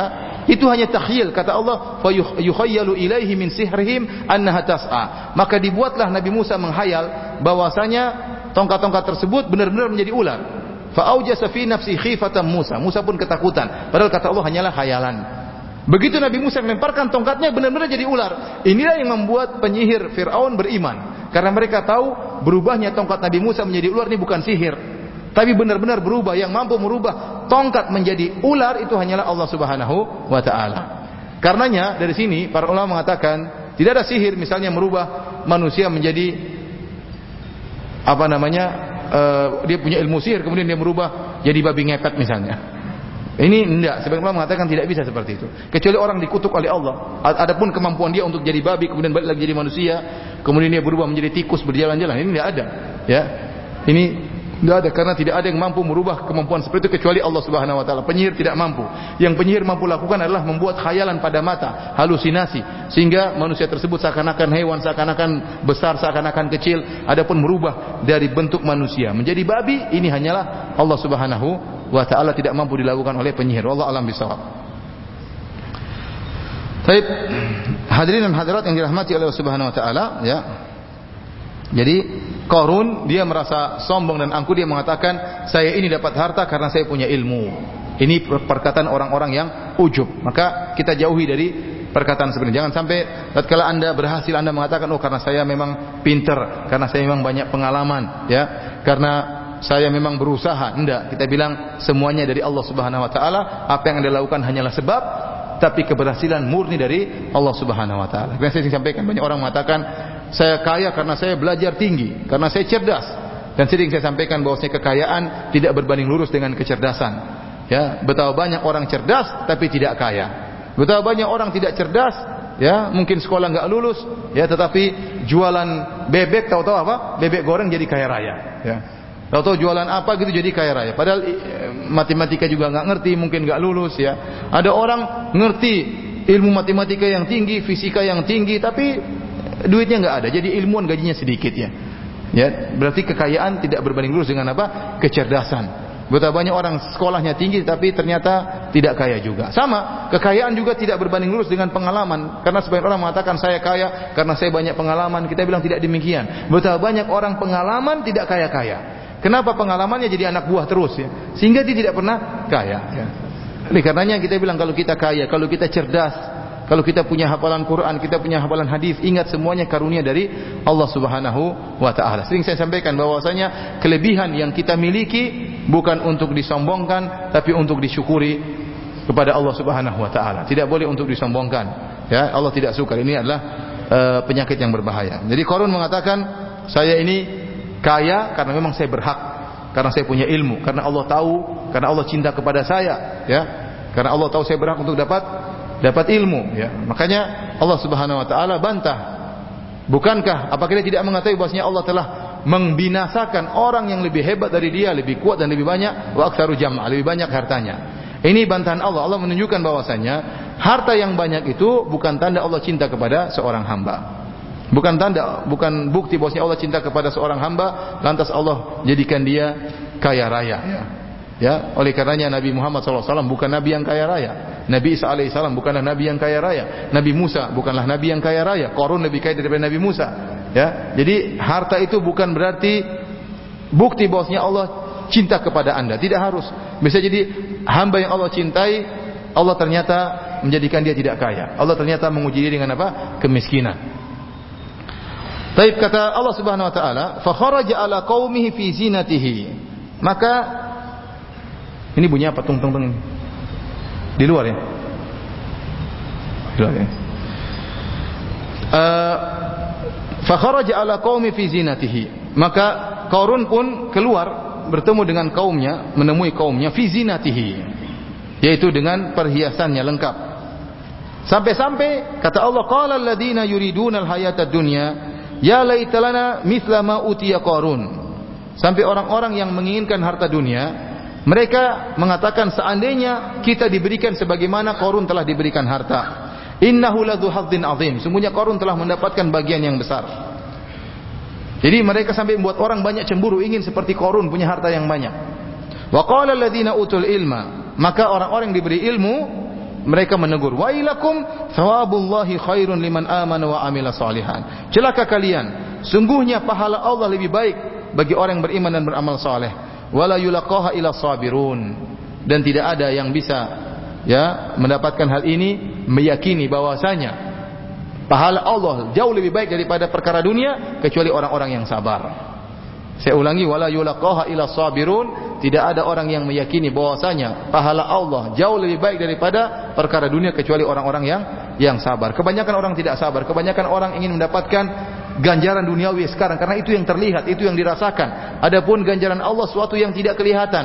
Speaker 1: itu hanya takhyil kata Allah, "Fa yukhayyalu ilaihi min sihrihim annaha tas'a." Maka dibuatlah Nabi Musa menghayal bahwasanya tongkat-tongkat tersebut benar-benar menjadi ular. Fa aujasa fi nafsi khifatan Musa. Musa pun ketakutan. Padahal kata Allah hanyalah khayalan. Begitu Nabi Musa melemparkan tongkatnya benar-benar jadi ular. Inilah yang membuat penyihir Firaun beriman. Karena mereka tahu berubahnya tongkat Nabi Musa menjadi ular ini bukan sihir. Tapi benar-benar berubah yang mampu merubah tongkat menjadi ular itu hanyalah Allah Subhanahu wa taala. Karenanya dari sini para ulama mengatakan tidak ada sihir misalnya merubah manusia menjadi apa namanya uh, dia punya ilmu sihir kemudian dia merubah jadi babi ngepet misalnya. Ini tidak, sebagian ulama mengatakan tidak bisa seperti itu. Kecuali orang dikutuk oleh Allah. Adapun kemampuan dia untuk jadi babi kemudian balik lagi jadi manusia, kemudian dia berubah menjadi tikus berjalan-jalan, ini tidak ada. Ya. Ini tidak ada karena tidak ada yang mampu merubah kemampuan seperti itu kecuali Allah Subhanahu wa taala. Penyihir tidak mampu. Yang penyihir mampu lakukan adalah membuat khayalan pada mata, halusinasi sehingga manusia tersebut seakan-akan hewan, seakan-akan besar, seakan-akan kecil, adapun merubah dari bentuk manusia menjadi babi ini hanyalah Allah Subhanahu wa taala tidak mampu dilakukan oleh penyihir. Allah alam bisawab. Baik, hadirin dan hadirat yang dirahmati oleh Allah Subhanahu wa taala, ya. Jadi Korun dia merasa sombong dan angkuh dia mengatakan saya ini dapat harta karena saya punya ilmu. Ini perkataan orang-orang yang ujub. Maka kita jauhi dari perkataan seperti. Jangan sampai tatkala Anda berhasil Anda mengatakan oh karena saya memang pinter, karena saya memang banyak pengalaman, ya. Karena saya memang berusaha. Tidak, kita bilang semuanya dari Allah Subhanahu wa taala. Apa yang Anda lakukan hanyalah sebab tapi keberhasilan murni dari Allah Subhanahu wa taala. Karena saya sampaikan banyak orang mengatakan saya kaya karena saya belajar tinggi, karena saya cerdas. Dan sering saya sampaikan bahwasanya kekayaan tidak berbanding lurus dengan kecerdasan. Ya, betapa banyak orang cerdas tapi tidak kaya. Betapa banyak orang tidak cerdas, ya, mungkin sekolah nggak lulus, ya, tetapi jualan bebek tahu-tahu apa? Bebek goreng jadi kaya raya, ya. Tahu-tahu jualan apa gitu jadi kaya raya. Padahal eh, matematika juga nggak ngerti, mungkin nggak lulus ya. Ada orang ngerti ilmu matematika yang tinggi, fisika yang tinggi, tapi duitnya nggak ada, jadi ilmuwan gajinya sedikit ya. Ya, berarti kekayaan tidak berbanding lurus dengan apa? Kecerdasan. Betapa banyak orang sekolahnya tinggi tapi ternyata tidak kaya juga. Sama, kekayaan juga tidak berbanding lurus dengan pengalaman. Karena sebagian orang mengatakan saya kaya karena saya banyak pengalaman. Kita bilang tidak demikian. Betapa banyak orang pengalaman tidak kaya-kaya. Kenapa pengalamannya jadi anak buah terus ya? Sehingga dia tidak pernah kaya. Ya. Oleh karenanya kita bilang kalau kita kaya, kalau kita cerdas, kalau kita punya hafalan Quran, kita punya hafalan hadis, ingat semuanya karunia dari Allah Subhanahu wa taala. Sering saya sampaikan bahwasanya kelebihan yang kita miliki bukan untuk disombongkan tapi untuk disyukuri kepada Allah Subhanahu wa taala. Tidak boleh untuk disombongkan. Ya, Allah tidak suka. Ini adalah uh, penyakit yang berbahaya. Jadi Qarun mengatakan, saya ini kaya karena memang saya berhak, karena saya punya ilmu, karena Allah tahu, karena Allah cinta kepada saya, ya. Karena Allah tahu saya berhak untuk dapat dapat ilmu ya. Makanya Allah Subhanahu wa taala bantah. Bukankah apakah dia tidak mengetahui bahwasanya Allah telah membinasakan orang yang lebih hebat dari dia, lebih kuat dan lebih banyak wa aktsaru jam'a, lebih banyak hartanya. Ini bantahan Allah. Allah menunjukkan bahwasanya harta yang banyak itu bukan tanda Allah cinta kepada seorang hamba. Bukan tanda, bukan bukti bahwasanya Allah cinta kepada seorang hamba, lantas Allah jadikan dia kaya raya ya. Ya, oleh karenanya Nabi Muhammad SAW bukan Nabi yang kaya raya. Nabi Isa alaihissalam bukanlah Nabi yang kaya raya. Nabi Musa bukanlah Nabi yang kaya raya. Korun lebih kaya daripada Nabi Musa. Ya, jadi harta itu bukan berarti bukti bahwasanya Allah cinta kepada anda. Tidak harus. Bisa jadi hamba yang Allah cintai, Allah ternyata menjadikan dia tidak kaya. Allah ternyata menguji dia dengan apa? Kemiskinan. Taib kata Allah Subhanahu wa taala, "Fa ala qaumihi fi zinatihi." Maka ini bunyi apa tung tung tung ini? Di luar ya? Di luar ya. Uh, Fakharaja ala qaumi fi zinatihi. Maka Qarun pun keluar bertemu dengan kaumnya, menemui kaumnya fi zinatihi. Yaitu dengan perhiasannya lengkap. Sampai-sampai kata Allah qala alladziina yuriduna al-hayata dunya ya laitalana mithla ma utiya Qarun. Sampai orang-orang yang menginginkan harta dunia mereka mengatakan seandainya kita diberikan sebagaimana Korun telah diberikan harta. Innahu ladzu hadzin azim. Sungguhnya Qarun telah mendapatkan bagian yang besar. Jadi mereka sampai membuat orang banyak cemburu ingin seperti Qarun punya harta yang banyak. Wa qala alladziina utul ilma, maka orang-orang yang diberi ilmu mereka menegur, "Wailakum thawabullahi khairun liman amana wa amila salihan." Celaka kalian, sungguhnya pahala Allah lebih baik bagi orang yang beriman dan beramal saleh. Wala yulaqaha ila sabirun. Dan tidak ada yang bisa ya mendapatkan hal ini meyakini bahwasanya pahala Allah jauh lebih baik daripada perkara dunia kecuali orang-orang yang sabar. Saya ulangi wala yulaqaha ila sabirun, tidak ada orang yang meyakini bahwasanya pahala Allah jauh lebih baik daripada perkara dunia kecuali orang-orang yang yang sabar. Kebanyakan orang tidak sabar, kebanyakan orang ingin mendapatkan ganjaran duniawi sekarang karena itu yang terlihat, itu yang dirasakan. Adapun ganjaran Allah suatu yang tidak kelihatan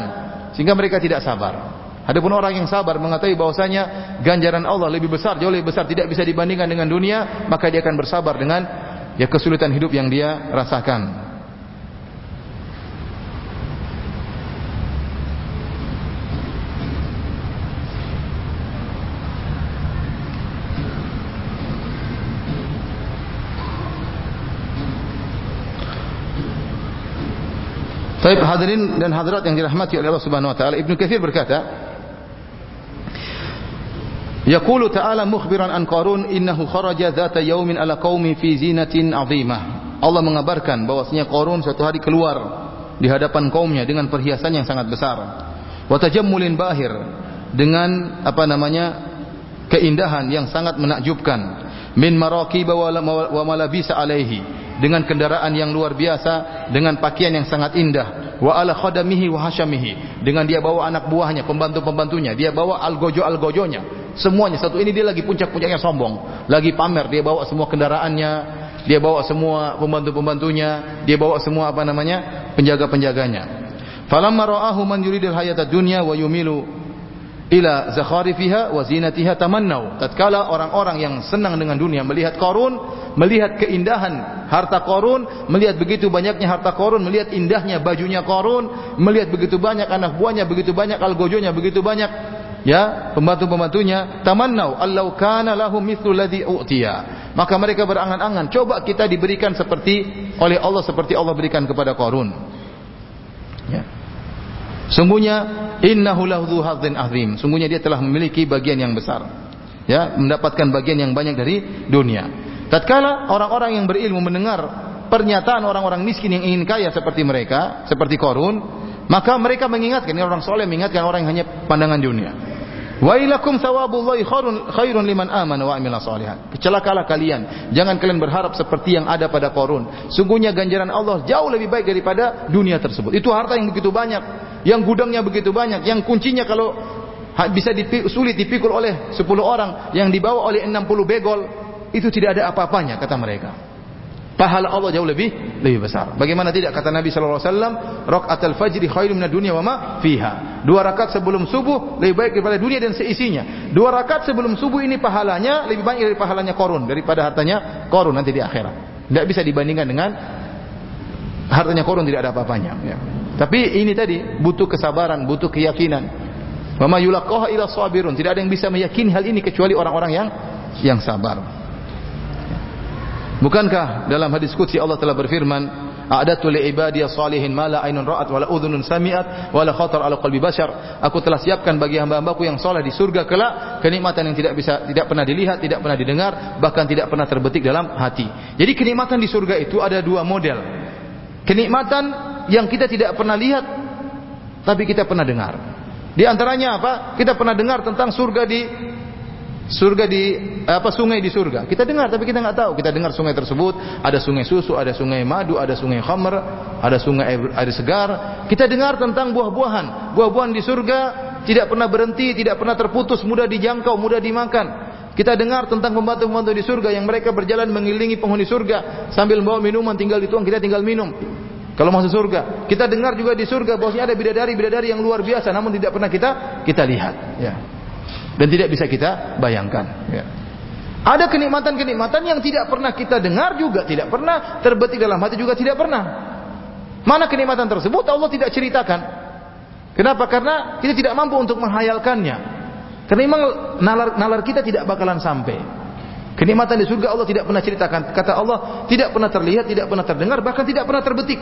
Speaker 1: sehingga mereka tidak sabar. Adapun orang yang sabar mengetahui bahwasanya ganjaran Allah lebih besar, jauh lebih besar, tidak bisa dibandingkan dengan dunia, maka dia akan bersabar dengan ya kesulitan hidup yang dia rasakan. Baik hadirin dan hadirat yang dirahmati oleh Allah Subhanahu wa taala, Ibnu Katsir berkata, Yaqulu ta'ala mukhbiran an Qarun innahu kharaja dzata yaumin ala qaumi fi zinatin 'azimah. Allah mengabarkan bahwasanya Qarun suatu hari keluar di hadapan kaumnya dengan perhiasan yang sangat besar. Wa tajammulin bahir dengan apa namanya keindahan yang sangat menakjubkan min maraqib wa malabisa alaihi dengan kendaraan yang luar biasa dengan pakaian yang sangat indah. Wa ala khadamihi wa hashamihi. Dengan dia bawa anak buahnya pembantu-pembantunya. Dia bawa algojo-algojonya. Semuanya. Satu ini dia lagi puncak-puncaknya sombong, lagi pamer, dia bawa semua kendaraannya, dia bawa semua pembantu-pembantunya, dia bawa semua apa namanya? penjaga-penjaganya. Falamma ra'ahu man yuridul hayata dunya wa yumilu ila zakharifiha wa zinatiha tamannau. Tatkala orang-orang yang senang dengan dunia melihat Qarun, melihat keindahan harta Qarun, melihat begitu banyaknya harta Qarun, melihat indahnya bajunya Qarun, melihat begitu banyak anak buahnya, begitu banyak algojonya, begitu banyak ya pembantu-pembantunya tamannau. Allau kana lahum mithlu ladzi utiya. Maka mereka berangan-angan coba kita diberikan seperti oleh Allah seperti Allah berikan kepada ya sungguhnya innahu lahu hadzin azim. Sungguhnya dia telah memiliki bagian yang besar. Ya mendapatkan bagian yang banyak dari dunia. Tatkala orang-orang yang berilmu mendengar pernyataan orang-orang miskin yang ingin kaya seperti mereka seperti Qarun maka mereka mengingatkan orang soleh mengingatkan orang yang hanya pandangan dunia Wailakum thawabullahi khairun khairun liman amana wa amila salihan. Kecelakalah kalian. Jangan kalian berharap seperti yang ada pada Qarun. Sungguhnya ganjaran Allah jauh lebih baik daripada dunia tersebut. Itu harta yang begitu banyak, yang gudangnya begitu banyak, yang kuncinya kalau bisa dipi, sulit dipikul oleh 10 orang, yang dibawa oleh 60 begol, itu tidak ada apa-apanya kata mereka. Pahala Allah jauh lebih lebih besar. Bagaimana tidak kata Nabi sallallahu alaihi wasallam, rakaatul fajri khairun minad dunya wa ma fiha. Dua rakaat sebelum subuh lebih baik daripada dunia dan seisinya. Dua rakaat sebelum subuh ini pahalanya lebih banyak dari pahalanya korun daripada hartanya korun nanti di akhirat. Tidak bisa dibandingkan dengan hartanya korun tidak ada apa-apanya. Ya. Tapi ini tadi butuh kesabaran, butuh keyakinan. Wa ma yulaqaha ila sabirun. Tidak ada yang bisa meyakini hal ini kecuali orang-orang yang yang sabar. Bukankah dalam hadis qudsi Allah telah berfirman, "A'datu li salihin ma la ainun ra'at wa la udhunun sami'at wa la khatar ala qalbi bashar." Aku telah siapkan bagi hamba-hambaku yang saleh di surga kelak kenikmatan yang tidak bisa tidak pernah dilihat, tidak pernah didengar, bahkan tidak pernah terbetik dalam hati. Jadi kenikmatan di surga itu ada dua model. Kenikmatan yang kita tidak pernah lihat tapi kita pernah dengar. Di antaranya apa? Kita pernah dengar tentang surga di surga di apa sungai di surga. Kita dengar tapi kita nggak tahu. Kita dengar sungai tersebut ada sungai susu, ada sungai madu, ada sungai khamr, ada sungai air, segar. Kita dengar tentang buah-buahan. Buah-buahan di surga tidak pernah berhenti, tidak pernah terputus, mudah dijangkau, mudah dimakan. Kita dengar tentang pembantu-pembantu di surga yang mereka berjalan mengelilingi penghuni surga sambil membawa minuman tinggal dituang kita tinggal minum. Kalau masuk surga, kita dengar juga di surga bahwasanya ada bidadari-bidadari yang luar biasa namun tidak pernah kita kita lihat, ya dan tidak bisa kita bayangkan. Ya. Ada kenikmatan-kenikmatan yang tidak pernah kita dengar juga tidak pernah terbetik dalam hati juga tidak pernah. Mana kenikmatan tersebut Allah tidak ceritakan. Kenapa? Karena kita tidak mampu untuk menghayalkannya. Karena memang nalar, nalar kita tidak bakalan sampai. Kenikmatan di surga Allah tidak pernah ceritakan. Kata Allah, tidak pernah terlihat, tidak pernah terdengar, bahkan tidak pernah terbetik.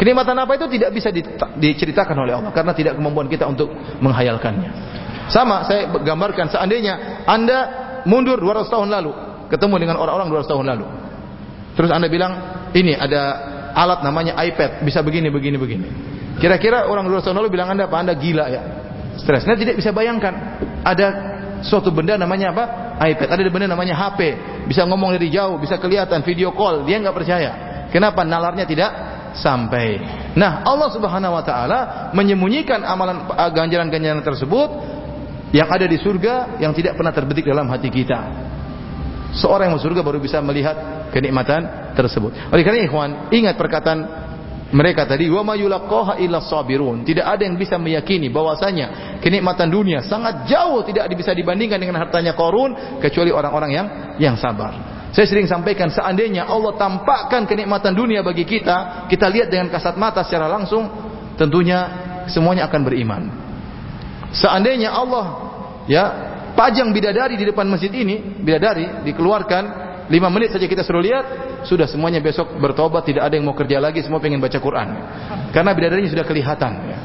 Speaker 1: Kenikmatan apa itu tidak bisa diceritakan oleh Allah karena tidak kemampuan kita untuk menghayalkannya. Sama saya gambarkan seandainya Anda mundur 200 tahun lalu, ketemu dengan orang-orang 200 tahun lalu. Terus Anda bilang, "Ini ada alat namanya iPad, bisa begini begini begini." Kira-kira orang 200 tahun lalu bilang Anda apa? Anda gila ya. Stres. Anda tidak bisa bayangkan ada suatu benda namanya apa? iPad. Ada benda namanya HP. Bisa ngomong dari jauh, bisa kelihatan video call. Dia nggak percaya. Kenapa? Nalarnya tidak sampai. Nah, Allah Subhanahu wa taala menyembunyikan amalan ah, ganjaran-ganjaran tersebut yang ada di surga yang tidak pernah terbetik dalam hati kita. Seorang yang masuk surga baru bisa melihat kenikmatan tersebut. Oleh karena ikhwan, ingat perkataan mereka tadi wa ma yulaqaha illa sabirun. Tidak ada yang bisa meyakini bahwasanya kenikmatan dunia sangat jauh tidak bisa dibandingkan dengan hartanya Qarun kecuali orang-orang yang yang sabar. Saya sering sampaikan seandainya Allah tampakkan kenikmatan dunia bagi kita, kita lihat dengan kasat mata secara langsung, tentunya semuanya akan beriman. Seandainya Allah ya pajang bidadari di depan masjid ini, bidadari dikeluarkan lima menit saja kita suruh lihat, sudah semuanya besok bertobat, tidak ada yang mau kerja lagi, semua pengen baca Quran. Karena bidadarinya sudah kelihatan. Ya.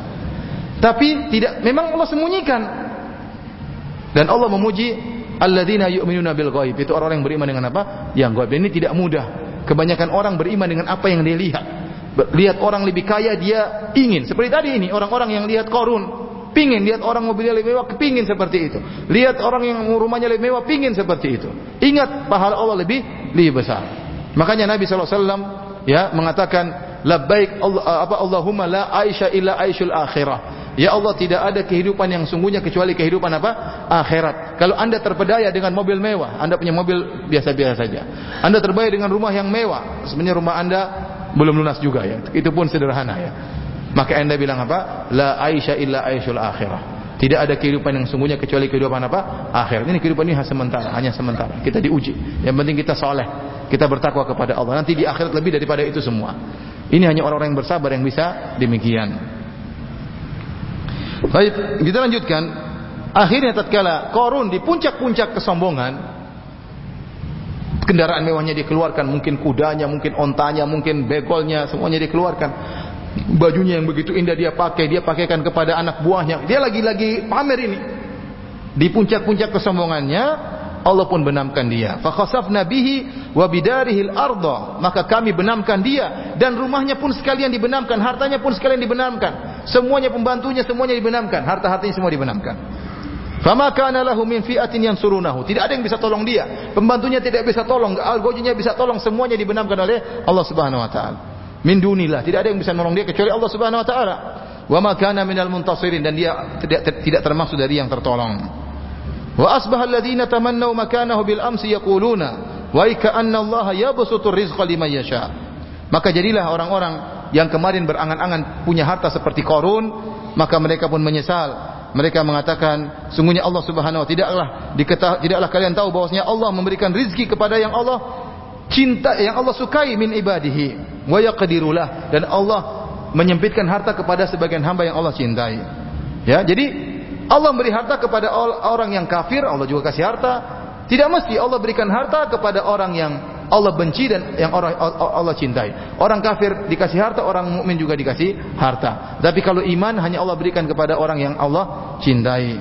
Speaker 1: Tapi tidak, memang Allah sembunyikan. Dan Allah memuji Alladzina yu'minuna bil ghaib. Itu orang-orang yang beriman dengan apa? Yang. Dan ini tidak mudah. Kebanyakan orang beriman dengan apa yang dia lihat. Lihat orang lebih kaya dia ingin. Seperti tadi ini orang-orang yang lihat korun pingin lihat orang mobilnya lebih mewah, kepingin seperti itu. Lihat orang yang rumahnya lebih mewah, pingin seperti itu. Ingat pahala Allah lebih lebih besar. Makanya Nabi SAW ya mengatakan labbaik Allah, apa Allahumma la aisha illa aishul akhirah. Ya Allah tidak ada kehidupan yang sungguhnya kecuali kehidupan apa? Akhirat. Kalau anda terpedaya dengan mobil mewah, anda punya mobil biasa-biasa saja. Anda terpedaya dengan rumah yang mewah, sebenarnya rumah anda belum lunas juga ya. Itu pun sederhana ya. Maka anda bilang apa? La aisha illa aishul akhirah. Tidak ada kehidupan yang sungguhnya kecuali kehidupan apa? Akhirat. Ini kehidupan ini hanya sementara, hanya sementara. Kita diuji. Yang penting kita soleh, kita bertakwa kepada Allah. Nanti di akhirat lebih daripada itu semua. Ini hanya orang-orang yang bersabar yang bisa demikian. Baik, kita lanjutkan. Akhirnya tatkala Korun di puncak-puncak kesombongan, kendaraan mewahnya dikeluarkan, mungkin kudanya, mungkin ontanya, mungkin begolnya, semuanya dikeluarkan. Bajunya yang begitu indah dia pakai, dia pakaikan kepada anak buahnya. Dia lagi-lagi pamer ini. Di puncak-puncak kesombongannya, Allah pun benamkan dia. Fa khasafna bihi wa bidarihi al-ardha. Maka kami benamkan dia dan rumahnya pun sekalian dibenamkan, hartanya pun sekalian dibenamkan. Semuanya pembantunya semuanya dibenamkan, harta-hartanya semua dibenamkan. Fama kana lahu min fi'atin yansurunahu. Tidak ada yang bisa tolong dia. Pembantunya tidak bisa tolong, algojinya bisa tolong, semuanya dibenamkan oleh Allah Subhanahu wa taala. Min dunillah, tidak ada yang bisa menolong dia kecuali Allah Subhanahu wa taala. Wa ma kana minal muntasirin dan dia tidak tidak termasuk dari yang tertolong. Wa asbaha alladhina tamannaw makanahu bil amsi yaquluna wa anna Allah yabsutur rizqa liman yasha. Maka jadilah orang-orang yang kemarin berangan-angan punya harta seperti Qarun, maka mereka pun menyesal. Mereka mengatakan, sungguhnya Allah Subhanahu wa tidaklah diketahui tidaklah kalian tahu bahwasanya Allah memberikan rizki kepada yang Allah cinta yang Allah sukai min ibadihi wa yaqdirulah dan Allah menyempitkan harta kepada sebagian hamba yang Allah cintai. Ya, jadi Allah beri harta kepada orang yang kafir, Allah juga kasih harta. Tidak mesti Allah berikan harta kepada orang yang Allah benci dan yang orang Allah cintai. Orang kafir dikasih harta, orang mukmin juga dikasih harta. Tapi kalau iman hanya Allah berikan kepada orang yang Allah cintai.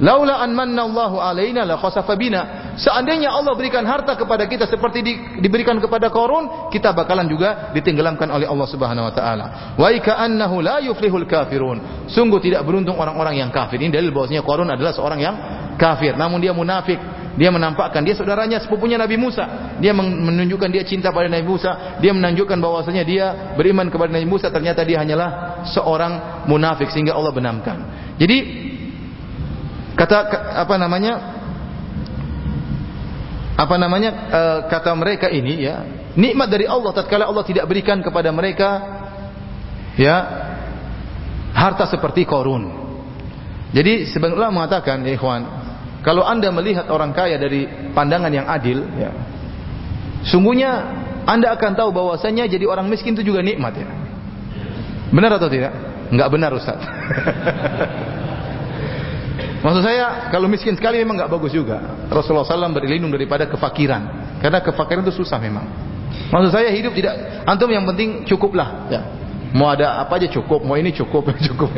Speaker 1: Laula an manna Allahu alaina la khasafa bina. Seandainya Allah berikan harta kepada kita seperti di, diberikan kepada Qarun, kita bakalan juga ditenggelamkan oleh Allah Subhanahu wa taala. Wa annahu la yuflihul kafirun. Sungguh tidak beruntung orang-orang yang kafir. Ini dalil bahwasanya Qarun adalah seorang yang kafir, namun dia munafik. Dia menampakkan dia saudaranya sepupunya Nabi Musa. Dia menunjukkan dia cinta pada Nabi Musa. Dia menunjukkan bahwasanya dia beriman kepada Nabi Musa. Ternyata dia hanyalah seorang munafik sehingga Allah benamkan. Jadi kata apa namanya apa namanya e, kata mereka ini ya nikmat dari Allah tatkala Allah tidak berikan kepada mereka ya harta seperti korun. Jadi sebenarnya mengatakan ya ikhwan kalau anda melihat orang kaya dari pandangan yang adil ya sungguhnya anda akan tahu bahwasanya jadi orang miskin itu juga nikmat ya. Benar atau tidak? Enggak benar Ustaz Maksud saya kalau miskin sekali memang nggak bagus juga. Rasulullah SAW berlindung daripada kefakiran. Karena kefakiran itu susah memang. Maksud saya hidup tidak antum yang penting cukuplah ya. Mau ada apa aja cukup, mau ini cukup, cukup.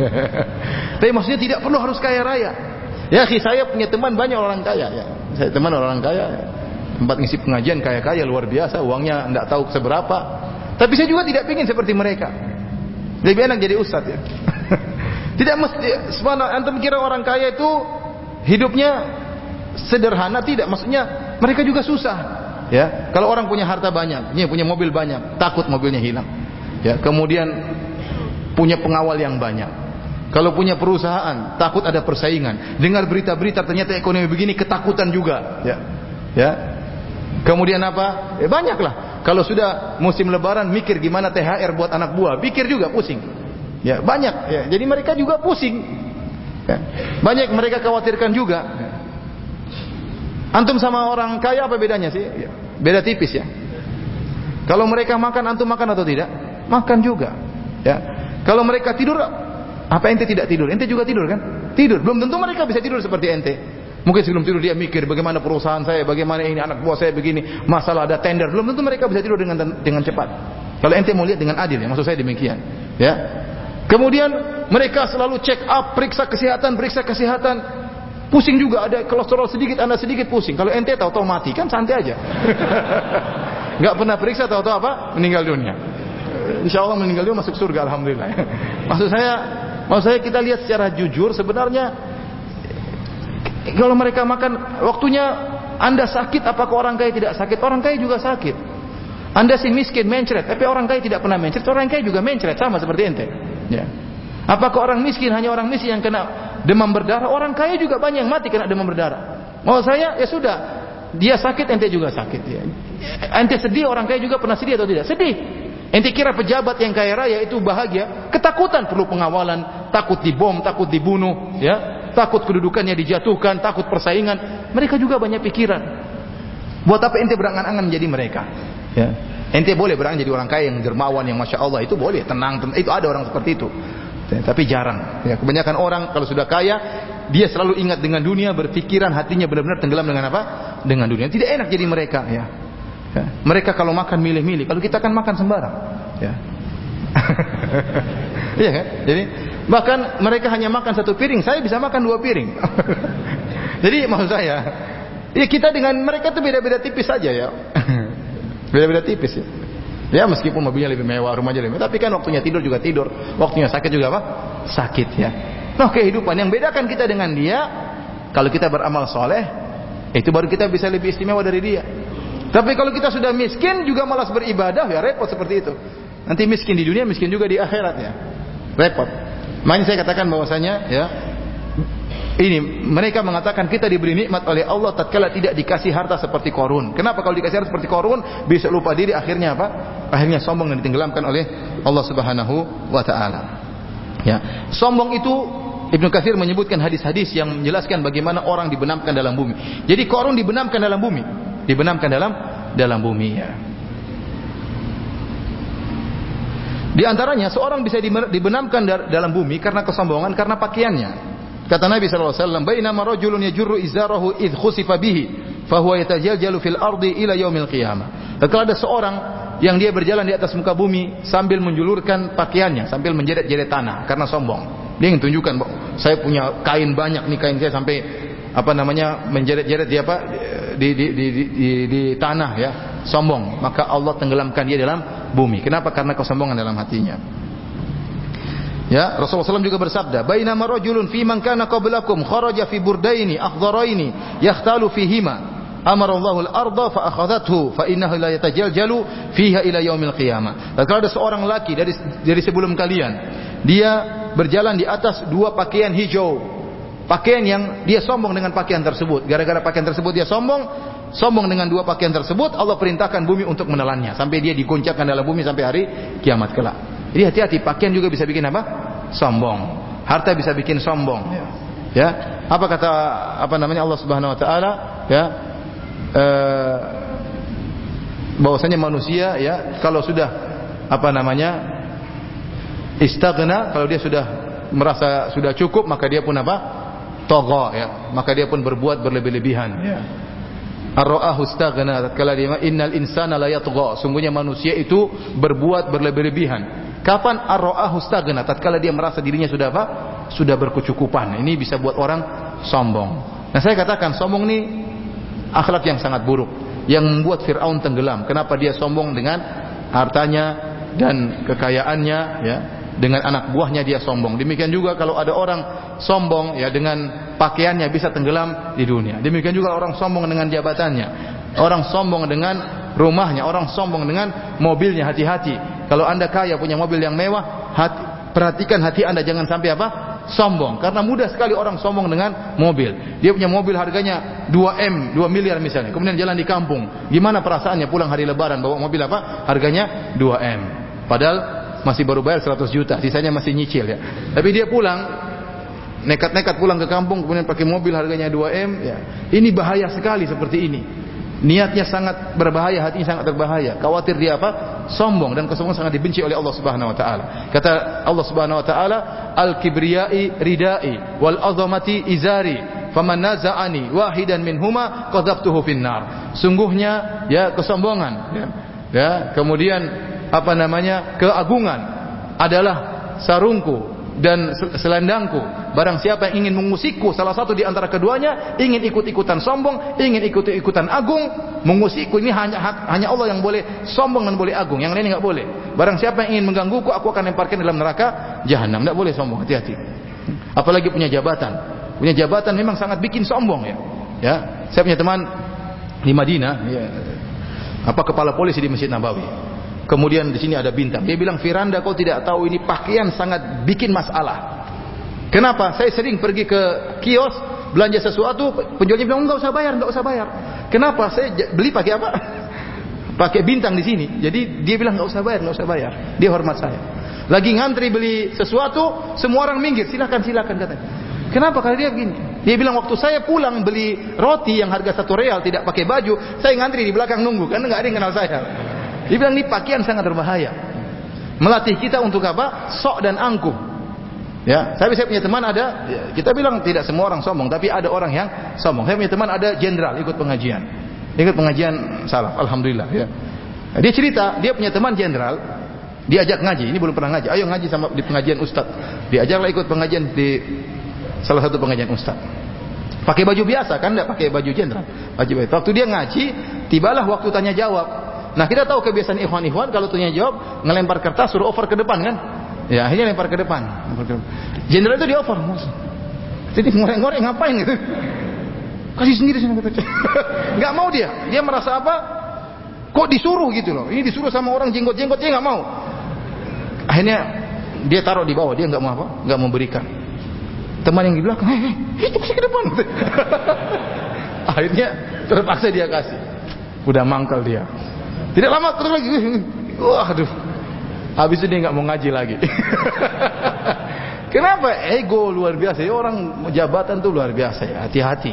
Speaker 1: Tapi maksudnya tidak perlu harus kaya raya. Ya, saya punya teman banyak orang kaya ya. Saya teman orang kaya. Ya. Tempat ngisi pengajian kaya-kaya luar biasa, uangnya enggak tahu seberapa. Tapi saya juga tidak ingin seperti mereka. Lebih enak jadi ustaz ya. tidak mesti sebenarnya antum kira orang kaya itu hidupnya sederhana tidak, maksudnya mereka juga susah. Ya, kalau orang punya harta banyak, punya mobil banyak, takut mobilnya hilang. Ya, kemudian punya pengawal yang banyak. Kalau punya perusahaan, takut ada persaingan. Dengar berita-berita ternyata ekonomi begini ketakutan juga, ya. Ya. Kemudian apa? Eh, banyaklah. Kalau sudah musim lebaran mikir gimana THR buat anak buah, pikir juga pusing. Ya, banyak ya. Jadi mereka juga pusing. Ya. Banyak mereka khawatirkan juga. Antum sama orang kaya apa bedanya sih? Ya. Beda tipis ya. Kalau mereka makan, antum makan atau tidak? makan juga. Ya. Kalau mereka tidur, apa ente tidak tidur? Ente juga tidur kan? Tidur. Belum tentu mereka bisa tidur seperti ente. Mungkin sebelum tidur dia mikir bagaimana perusahaan saya, bagaimana ini anak buah saya begini, masalah ada tender. Belum tentu mereka bisa tidur dengan dengan cepat. Kalau ente mau lihat dengan adil ya, maksud saya demikian. Ya. Kemudian mereka selalu check up, periksa kesehatan, periksa kesehatan. Pusing juga ada kolesterol sedikit, anda sedikit pusing. Kalau ente tahu-tahu mati kan santai aja. Gak pernah periksa tahu-tahu apa? Meninggal dunia insya Allah meninggal dia masuk surga alhamdulillah. Maksud saya, maksud saya kita lihat secara jujur sebenarnya kalau mereka makan waktunya anda sakit apakah orang kaya tidak sakit? Orang kaya juga sakit. Anda si miskin mencret, tapi orang kaya tidak pernah mencret, orang kaya juga mencret sama seperti ente. Ya. Apakah orang miskin hanya orang miskin yang kena demam berdarah? Orang kaya juga banyak yang mati kena demam berdarah. Mau saya ya sudah, dia sakit ente juga sakit ya. Ente sedih orang kaya juga pernah sedih atau tidak? Sedih. Ente kira pejabat yang kaya raya itu bahagia? Ketakutan perlu pengawalan, takut dibom, takut dibunuh, ya, takut kedudukannya dijatuhkan, takut persaingan. Mereka juga banyak pikiran. Buat apa ente berangan-angan menjadi mereka? Ya. Ente boleh berangan jadi orang kaya yang dermawan, yang masya Allah itu boleh, tenang, tenang. itu ada orang seperti itu. Tapi jarang. Ya, kebanyakan orang kalau sudah kaya, dia selalu ingat dengan dunia, berpikiran hatinya benar-benar tenggelam dengan apa? Dengan dunia. Tidak enak jadi mereka. Ya. Ya. Mereka kalau makan milih-milih, kalau kita kan makan sembarang. Ya. Iya kan? Jadi bahkan mereka hanya makan satu piring, saya bisa makan dua piring. Jadi maksud saya, ya kita dengan mereka itu beda-beda tipis saja ya. Beda-beda tipis ya. Ya meskipun mobilnya lebih mewah, rumahnya lebih mewah, tapi kan waktunya tidur juga tidur, waktunya sakit juga apa? Sakit ya. Nah kehidupan yang bedakan kita dengan dia, kalau kita beramal soleh, itu baru kita bisa lebih istimewa dari dia. Tapi kalau kita sudah miskin juga malas beribadah ya repot seperti itu. Nanti miskin di dunia, miskin juga di akhirat ya. Repot. Makanya saya katakan bahwasanya ya ini mereka mengatakan kita diberi nikmat oleh Allah tatkala tidak dikasih harta seperti korun. Kenapa kalau dikasih harta seperti korun bisa lupa diri akhirnya apa? Akhirnya sombong dan ditenggelamkan oleh Allah Subhanahu wa taala. Ya, sombong itu Ibnu Katsir menyebutkan hadis-hadis yang menjelaskan bagaimana orang dibenamkan dalam bumi. Jadi korun dibenamkan dalam bumi dibenamkan dalam dalam bumi ya. Di antaranya seorang bisa dibenamkan dalam bumi karena kesombongan karena pakaiannya. Kata Nabi wasallam, "Bainama rajulun yajurru izarahu idh khusifa bihi, fahuwa yatajaljalu fil ardi ila yaumil qiyamah." Tatkala ada seorang yang dia berjalan di atas muka bumi sambil menjulurkan pakaiannya, sambil menjeret-jeret tanah karena sombong. Dia ingin tunjukkan, saya punya kain banyak nih kain saya sampai apa namanya menjeret-jeret dia apa di, di, di, di, di, di tanah ya. Sombong. Maka Allah tenggelamkan dia dalam bumi. Kenapa? Karena kesombongan dalam hatinya ya Rasulullah SAW juga bersabda bainama rajulun fi man kana qablakum kharaja fi burdaini akhdaraini yakhtalu fihima Allahul arda fa akhadhathu fa innahu la yatajaljalu fiha ila yaumil qiyamah kalau ada seorang laki dari dari sebelum kalian dia berjalan di atas dua pakaian hijau pakaian yang dia sombong dengan pakaian tersebut. Gara-gara pakaian tersebut dia sombong, sombong dengan dua pakaian tersebut, Allah perintahkan bumi untuk menelannya sampai dia diguncangkan dalam bumi sampai hari kiamat kelak. Jadi hati-hati, pakaian juga bisa bikin apa? Sombong. Harta bisa bikin sombong. Ya. Apa kata apa namanya Allah Subhanahu wa taala? Ya. Eh, bahwasanya manusia ya kalau sudah apa namanya? istaghna kalau dia sudah merasa sudah cukup maka dia pun apa? tagha ya maka dia pun berbuat berlebih-lebihan ya Ar-ra'ahu istaghna tatkala dia innal insana la yatgha sungguhnya manusia itu berbuat berlebih-lebihan kapan ar-ra'ahu tatkala dia merasa dirinya sudah apa? Sudah berkecukupan. Ini bisa buat orang sombong. Nah saya katakan sombong ini akhlak yang sangat buruk yang membuat Firaun tenggelam. Kenapa dia sombong dengan hartanya dan kekayaannya ya? Dengan anak buahnya dia sombong. Demikian juga kalau ada orang sombong ya dengan pakaiannya bisa tenggelam di dunia. Demikian juga orang sombong dengan jabatannya, orang sombong dengan rumahnya, orang sombong dengan mobilnya. Hati-hati. Kalau anda kaya punya mobil yang mewah, hati, perhatikan hati anda jangan sampai apa? Sombong. Karena mudah sekali orang sombong dengan mobil. Dia punya mobil harganya 2 m, 2 miliar misalnya. Kemudian jalan di kampung. Gimana perasaannya pulang hari Lebaran bawa mobil apa? Harganya 2 m. Padahal masih baru bayar 100 juta, sisanya masih nyicil ya. Tapi dia pulang nekat-nekat pulang ke kampung kemudian pakai mobil harganya 2M ya. Ini bahaya sekali seperti ini. Niatnya sangat berbahaya, hatinya sangat berbahaya. Khawatir dia apa? Sombong dan kesombongan sangat dibenci oleh Allah Subhanahu wa taala. Kata Allah Subhanahu wa taala, "Al-kibriyai ridai wal azamati izari." Faman naza'ani wahidan minhuma qadzabtuhu finnar. Sungguhnya ya kesombongan ya. ya. kemudian apa namanya? keagungan adalah sarungku dan selendangku. Barang siapa yang ingin mengusikku salah satu di antara keduanya, ingin ikut-ikutan sombong, ingin ikut-ikutan agung, mengusikku ini hanya hanya Allah yang boleh sombong dan boleh agung, yang lain enggak boleh. Barang siapa yang ingin menggangguku, aku akan lemparkan dalam neraka jahanam. Enggak boleh sombong, hati-hati. Apalagi punya jabatan. Punya jabatan memang sangat bikin sombong ya. Ya, saya punya teman di Madinah, ya, apa kepala polisi di Masjid Nabawi Kemudian di sini ada bintang. Dia bilang, Firanda kau tidak tahu ini pakaian sangat bikin masalah. Kenapa? Saya sering pergi ke kios belanja sesuatu, penjualnya bilang enggak usah bayar, enggak usah bayar. Kenapa? Saya beli pakai apa? pakai bintang di sini. Jadi dia bilang enggak usah bayar, enggak usah bayar. Dia hormat saya. Lagi ngantri beli sesuatu, semua orang minggir, silakan silakan katanya. Kenapa? Karena dia begini. Dia bilang waktu saya pulang beli roti yang harga satu real tidak pakai baju, saya ngantri di belakang nunggu karena nggak ada yang kenal saya. Dia bilang ini pakaian sangat berbahaya. Melatih kita untuk apa? Sok dan angkuh. Ya, tapi saya punya teman ada, ya, kita bilang tidak semua orang sombong, tapi ada orang yang sombong. Saya punya teman ada jenderal ikut pengajian, ikut pengajian salaf, alhamdulillah. Ya. Dia cerita, dia punya teman jenderal, diajak ngaji, ini belum pernah ngaji, ayo ngaji sama di pengajian ustad. Diajaklah ikut pengajian di salah satu pengajian ustad. Pakai baju biasa kan, tidak pakai baju jenderal. Baju Waktu dia ngaji, tibalah waktu tanya jawab. Nah kita tahu kebiasaan ikhwan-ikhwan kalau tanya jawab ngelempar kertas suruh over ke depan kan? Ya akhirnya lempar ke depan. Jenderal itu di over. Jadi ngoreng-ngoreng ngapain gitu? Kasih sendiri sini kata. Gak mau dia. Dia merasa apa? Kok disuruh gitu loh? Ini disuruh sama orang jenggot-jenggot dia nggak mau. Akhirnya dia taruh di bawah dia nggak mau apa? Nggak mau berikan. Teman yang di belakang, hei, itu kasih ke depan. Akhirnya terpaksa dia kasih. Udah mangkal dia. Tidak lama terus lagi. Wah, aduh. Habis itu dia nggak mau ngaji lagi. Kenapa? Ego luar biasa. Ya, orang jabatan tuh luar biasa ya. Hati-hati.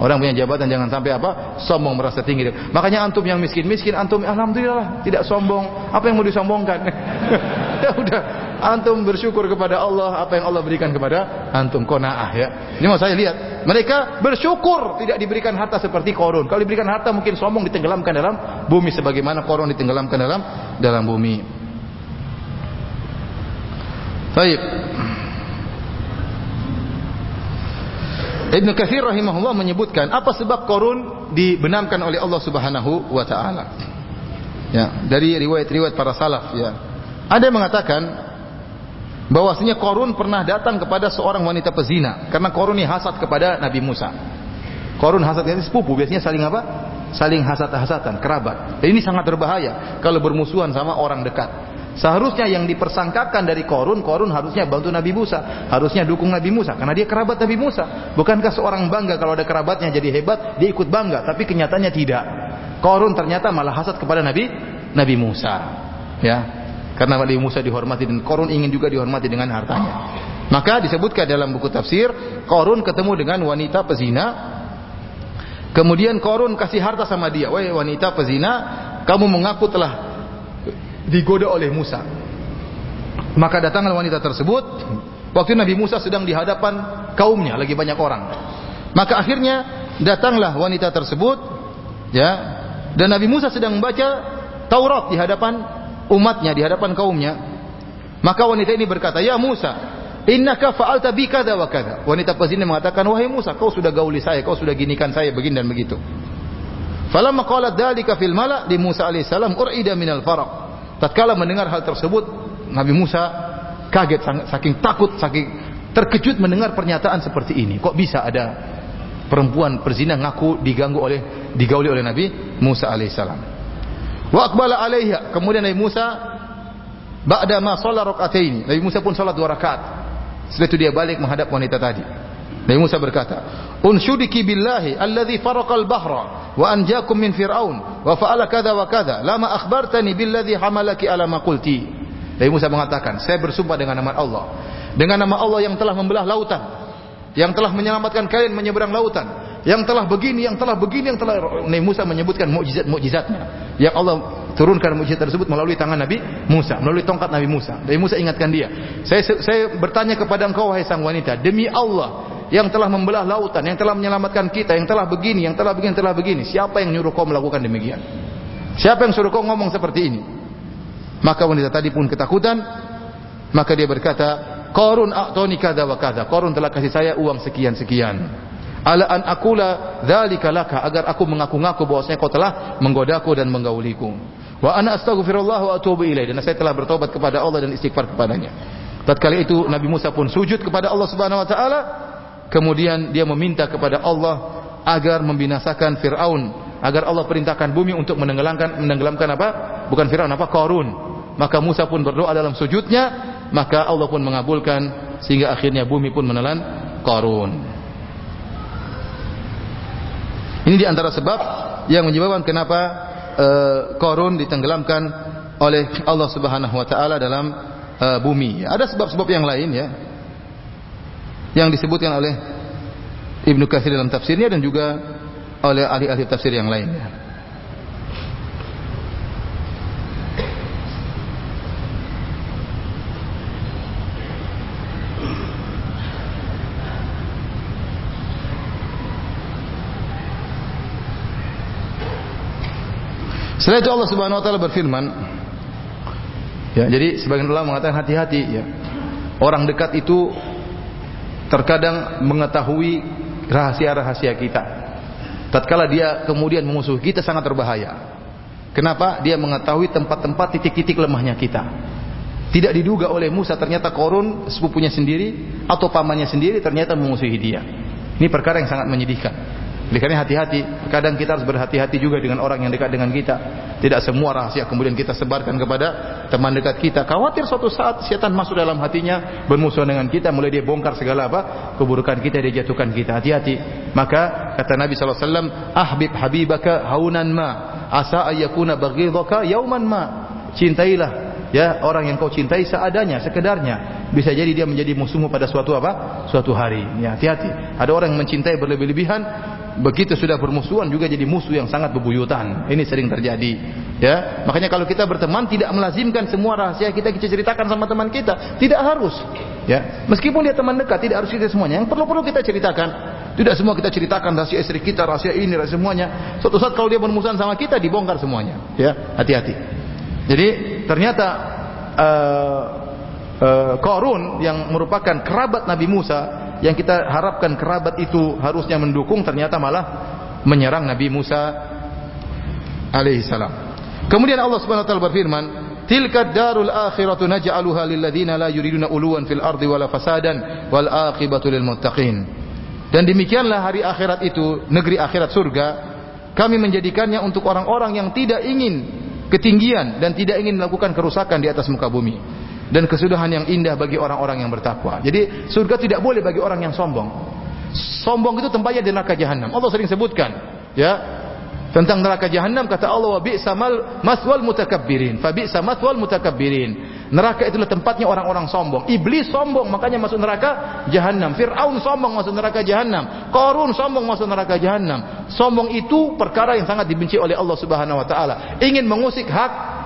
Speaker 1: Orang punya jabatan jangan sampai apa? Sombong merasa tinggi. Makanya antum yang miskin-miskin, antum alhamdulillah tidak sombong. Apa yang mau disombongkan? ya udah, antum bersyukur kepada Allah apa yang Allah berikan kepada antum qanaah ya. Ini mau saya lihat. Mereka bersyukur tidak diberikan harta seperti korun. Kalau diberikan harta mungkin sombong ditenggelamkan dalam bumi sebagaimana korun ditenggelamkan dalam dalam bumi. Baik. Ibn Kathir rahimahullah menyebutkan apa sebab korun dibenamkan oleh Allah Subhanahu wa taala. Ya, dari riwayat-riwayat para salaf ya. Ada yang mengatakan bahwasanya Korun pernah datang kepada seorang wanita pezina karena Korun ini hasad kepada Nabi Musa. Korun hasad ini sepupu biasanya saling apa? Saling hasad-hasatan, kerabat. Ini sangat berbahaya kalau bermusuhan sama orang dekat. Seharusnya yang dipersangkakan dari Korun, Korun harusnya bantu Nabi Musa, harusnya dukung Nabi Musa karena dia kerabat Nabi Musa. Bukankah seorang bangga kalau ada kerabatnya jadi hebat, dia ikut bangga, tapi kenyataannya tidak. Korun ternyata malah hasad kepada Nabi Nabi Musa. Ya. Karena Nabi Musa dihormati dan Korun ingin juga dihormati dengan hartanya. Maka disebutkan dalam buku tafsir, Korun ketemu dengan wanita pezina. Kemudian Korun kasih harta sama dia. Wahai wanita pezina, kamu mengaku telah digoda oleh Musa. Maka datanglah wanita tersebut Waktu Nabi Musa sedang di hadapan kaumnya, lagi banyak orang. Maka akhirnya datanglah wanita tersebut, ya, dan Nabi Musa sedang membaca Taurat di hadapan umatnya, di hadapan kaumnya. Maka wanita ini berkata, "Ya Musa, innaka fa'alta bi kadza wa kadza." Wanita pezina mengatakan, "Wahai Musa, kau sudah gauli saya, kau sudah ginikan saya begini dan begitu." Falamma qalat dzalika fil mala' di Musa alaihissalam urida minal faraq. Tatkala mendengar hal tersebut, Nabi Musa kaget saking takut saking terkejut mendengar pernyataan seperti ini kok bisa ada perempuan berzina ngaku diganggu oleh digauli oleh Nabi Musa alaihissalam wa aqbala alaiha kemudian Nabi Musa ba'da ma shalla rakaatain Nabi Musa pun salat dua rakaat setelah itu dia balik menghadap wanita tadi Nabi Musa berkata unsyudiki billahi alladhi faraqal bahra wa anjakum min fir'aun wa fa'ala kadha wa kadha lama akhbartani billadhi hamalaki ala ma qulti Nabi Musa mengatakan, saya bersumpah dengan nama Allah. Dengan nama Allah yang telah membelah lautan. Yang telah menyelamatkan kalian menyeberang lautan. Yang telah begini, yang telah begini, yang telah... Nabi Musa menyebutkan mukjizat-mukjizatnya. Yang Allah turunkan mukjizat tersebut melalui tangan Nabi Musa. Melalui tongkat Nabi Musa. Nabi Musa ingatkan dia. Saya, saya bertanya kepada engkau, wahai sang wanita. Demi Allah yang telah membelah lautan, yang telah menyelamatkan kita, yang telah begini, yang telah begini, yang telah begini. Siapa yang nyuruh kau melakukan demikian? Siapa yang suruh kau ngomong seperti ini? Maka wanita tadi pun ketakutan. Maka dia berkata, Korun a'toni kada wa kada. Korun telah kasih saya uang sekian-sekian. Ala an akula dzalika laka agar aku mengaku-ngaku bahwasanya kau telah menggodaku dan menggauliku. Wa ana astaghfirullah wa atubu ilaih dan saya telah bertobat kepada Allah dan istighfar kepadanya. Tatkala itu Nabi Musa pun sujud kepada Allah Subhanahu wa taala. Kemudian dia meminta kepada Allah agar membinasakan Firaun, agar Allah perintahkan bumi untuk menenggelamkan menenggelamkan apa? Bukan Firaun apa? Qarun. Maka Musa pun berdoa dalam sujudnya, maka Allah pun mengabulkan sehingga akhirnya bumi pun menelan Qarun. Ini di antara sebab yang menyebabkan kenapa uh, Qarun ditenggelamkan oleh Allah Subhanahu wa taala dalam uh, bumi. Ada sebab-sebab yang lain ya. Yang disebutkan oleh Ibnu Katsir dalam tafsirnya dan juga oleh ahli-ahli tafsir yang lainnya. Setelah itu Allah Subhanahu wa taala berfirman Ya, jadi sebagian ulama mengatakan hati-hati ya. Orang dekat itu terkadang mengetahui rahasia-rahasia kita. Tatkala dia kemudian memusuhi kita sangat berbahaya. Kenapa? Dia mengetahui tempat-tempat titik-titik lemahnya kita. Tidak diduga oleh Musa ternyata Korun sepupunya sendiri atau pamannya sendiri ternyata memusuhi dia. Ini perkara yang sangat menyedihkan. Karena hati-hati, kadang kita harus berhati-hati juga dengan orang yang dekat dengan kita. Tidak semua rahasia kemudian kita sebarkan kepada teman dekat kita. Khawatir suatu saat setan masuk dalam hatinya, bermusuh dengan kita, mulai dia bongkar segala apa keburukan kita, dia jatuhkan kita. Hati-hati. Maka kata Nabi SAW, Ahbib habibaka haunan ma, asa ayyakuna baghidhaka yauman ma. Cintailah ya orang yang kau cintai seadanya sekedarnya bisa jadi dia menjadi musuhmu pada suatu apa suatu hari ya hati-hati ada orang yang mencintai berlebih-lebihan begitu sudah bermusuhan juga jadi musuh yang sangat bebuyutan. Ini sering terjadi ya. Makanya kalau kita berteman tidak melazimkan semua rahasia kita kita ceritakan sama teman kita. Tidak harus ya. Meskipun dia teman dekat tidak harus kita semuanya. Yang perlu-perlu kita ceritakan. Tidak semua kita ceritakan rahasia istri kita rahasia ini rahasia semuanya. Suatu saat kalau dia bermusuhan sama kita dibongkar semuanya ya. Hati-hati. Jadi ternyata uh, uh, Korun yang merupakan kerabat Nabi Musa yang kita harapkan kerabat itu harusnya mendukung ternyata malah menyerang Nabi Musa alaihi salam. Kemudian Allah Subhanahu wa taala berfirman, "Tilka darul akhiratu naj'aluha lil ladzina la yuriduna uluwan fil ardi wala fasadan wal aqibatu lil muttaqin." Dan demikianlah hari akhirat itu, negeri akhirat surga, kami menjadikannya untuk orang-orang yang tidak ingin ketinggian dan tidak ingin melakukan kerusakan di atas muka bumi dan kesudahan yang indah bagi orang-orang yang bertakwa. Jadi surga tidak boleh bagi orang yang sombong. Sombong itu tempatnya di neraka jahanam. Allah sering sebutkan, ya. Tentang neraka jahanam kata Allah wa bi'sa mal maswal mutakabbirin. Fa bi'sa maswal mutakabbirin. Neraka itulah tempatnya orang-orang sombong. Iblis sombong, makanya masuk neraka jahanam. Fir'aun sombong masuk neraka jahanam. Qarun sombong masuk neraka jahanam. Sombong itu perkara yang sangat dibenci oleh Allah Subhanahu wa taala. Ingin mengusik hak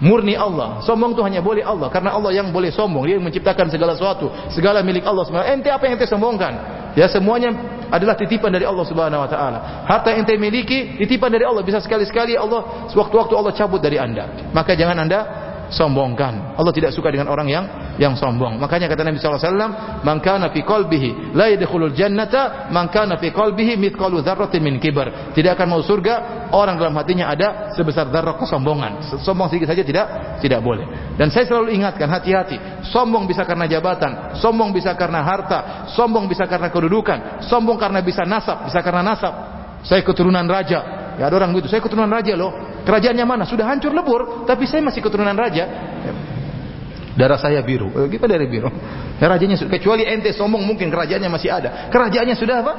Speaker 1: murni Allah. Sombong itu hanya boleh Allah karena Allah yang boleh sombong. Dia menciptakan segala sesuatu, segala milik Allah Subhanahu Ente apa yang ente sombongkan? Ya semuanya adalah titipan dari Allah Subhanahu wa taala. Harta yang ente miliki titipan dari Allah. Bisa sekali-sekali Allah sewaktu-waktu Allah cabut dari Anda. Maka jangan Anda sombongkan. Allah tidak suka dengan orang yang yang sombong. Makanya kata Nabi sallallahu alaihi wasallam, "Man kana fi qalbihi la yadkhulul jannata man kana fi qalbihi mithqalu dzarratin min kibar." Tidak akan mau surga orang dalam hatinya ada sebesar zarrah kesombongan. Sombong sedikit saja tidak tidak boleh. Dan saya selalu ingatkan hati-hati. Sombong bisa karena jabatan, sombong bisa karena harta, sombong bisa karena kedudukan, sombong karena bisa nasab, bisa karena nasab. Saya keturunan raja, Ya ada orang gitu, saya keturunan raja loh. Kerajaannya mana? Sudah hancur lebur, tapi saya masih keturunan raja. Darah saya biru. Eh, gimana dari biru? Ya, rajanya kecuali ente sombong mungkin kerajaannya masih ada. Kerajaannya sudah apa?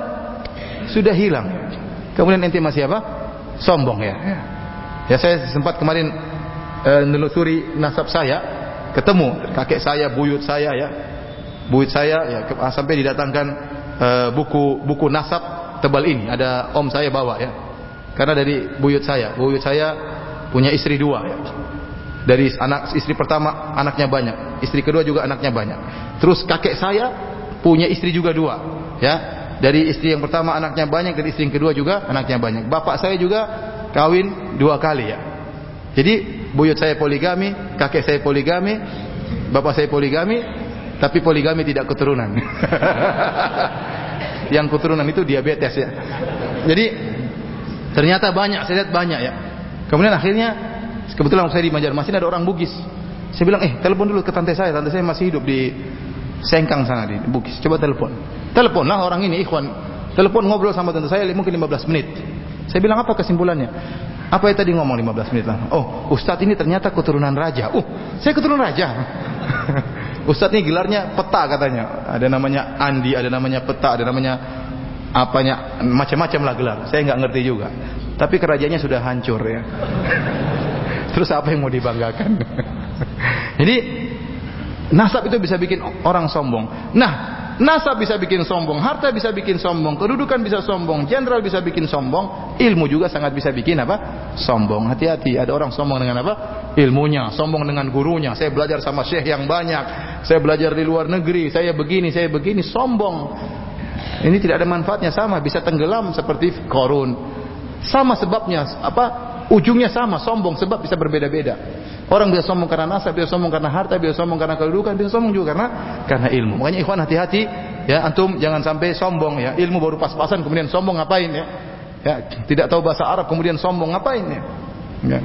Speaker 1: Sudah hilang. Kemudian ente masih apa? Sombong ya. Ya saya sempat kemarin eh, nasab saya, ketemu kakek saya, buyut saya ya. Buyut saya ya sampai didatangkan eh, buku buku nasab tebal ini. Ada om saya bawa ya karena dari buyut saya, buyut saya punya istri dua. Dari anak istri pertama anaknya banyak, istri kedua juga anaknya banyak. Terus kakek saya punya istri juga dua, ya. Dari istri yang pertama anaknya banyak, dari istri yang kedua juga anaknya banyak. Bapak saya juga kawin dua kali ya. Jadi buyut saya poligami, kakek saya poligami, bapak saya poligami, tapi poligami tidak keturunan. yang keturunan itu diabetes ya. Jadi Ternyata banyak, saya lihat banyak ya. Kemudian akhirnya kebetulan saya di Banjarmasin ada orang Bugis. Saya bilang, "Eh, telepon dulu ke tante saya. Tante saya masih hidup di Sengkang sana di Bugis. Coba telepon." Teleponlah orang ini, ikhwan. Telepon ngobrol sama tante saya mungkin 15 menit. Saya bilang, "Apa kesimpulannya?" Apa yang tadi ngomong 15 menit lah? Oh, Ustadz ini ternyata keturunan raja. Uh, saya keturunan raja. Ustadz ini gelarnya peta katanya. Ada namanya Andi, ada namanya peta, ada namanya apanya macam-macam lah gelar. Saya nggak ngerti juga. Tapi kerajaannya sudah hancur ya. Terus apa yang mau dibanggakan? Jadi nasab itu bisa bikin orang sombong. Nah, nasab bisa bikin sombong, harta bisa bikin sombong, kedudukan bisa sombong, jenderal bisa bikin sombong, ilmu juga sangat bisa bikin apa? Sombong. Hati-hati, ada orang sombong dengan apa? Ilmunya, sombong dengan gurunya. Saya belajar sama syekh yang banyak, saya belajar di luar negeri, saya begini, saya begini, sombong. Ini tidak ada manfaatnya sama, bisa tenggelam seperti korun. Sama sebabnya, apa? Ujungnya sama, sombong sebab bisa berbeda-beda. Orang bisa sombong karena nasab, bisa sombong karena harta, bisa sombong karena kedudukan, bisa sombong juga karena karena ilmu. Makanya ikhwan hati-hati ya, antum jangan sampai sombong ya. Ilmu baru pas-pasan kemudian sombong ngapain ya? Ya, tidak tahu bahasa Arab kemudian sombong ngapain ya? ya.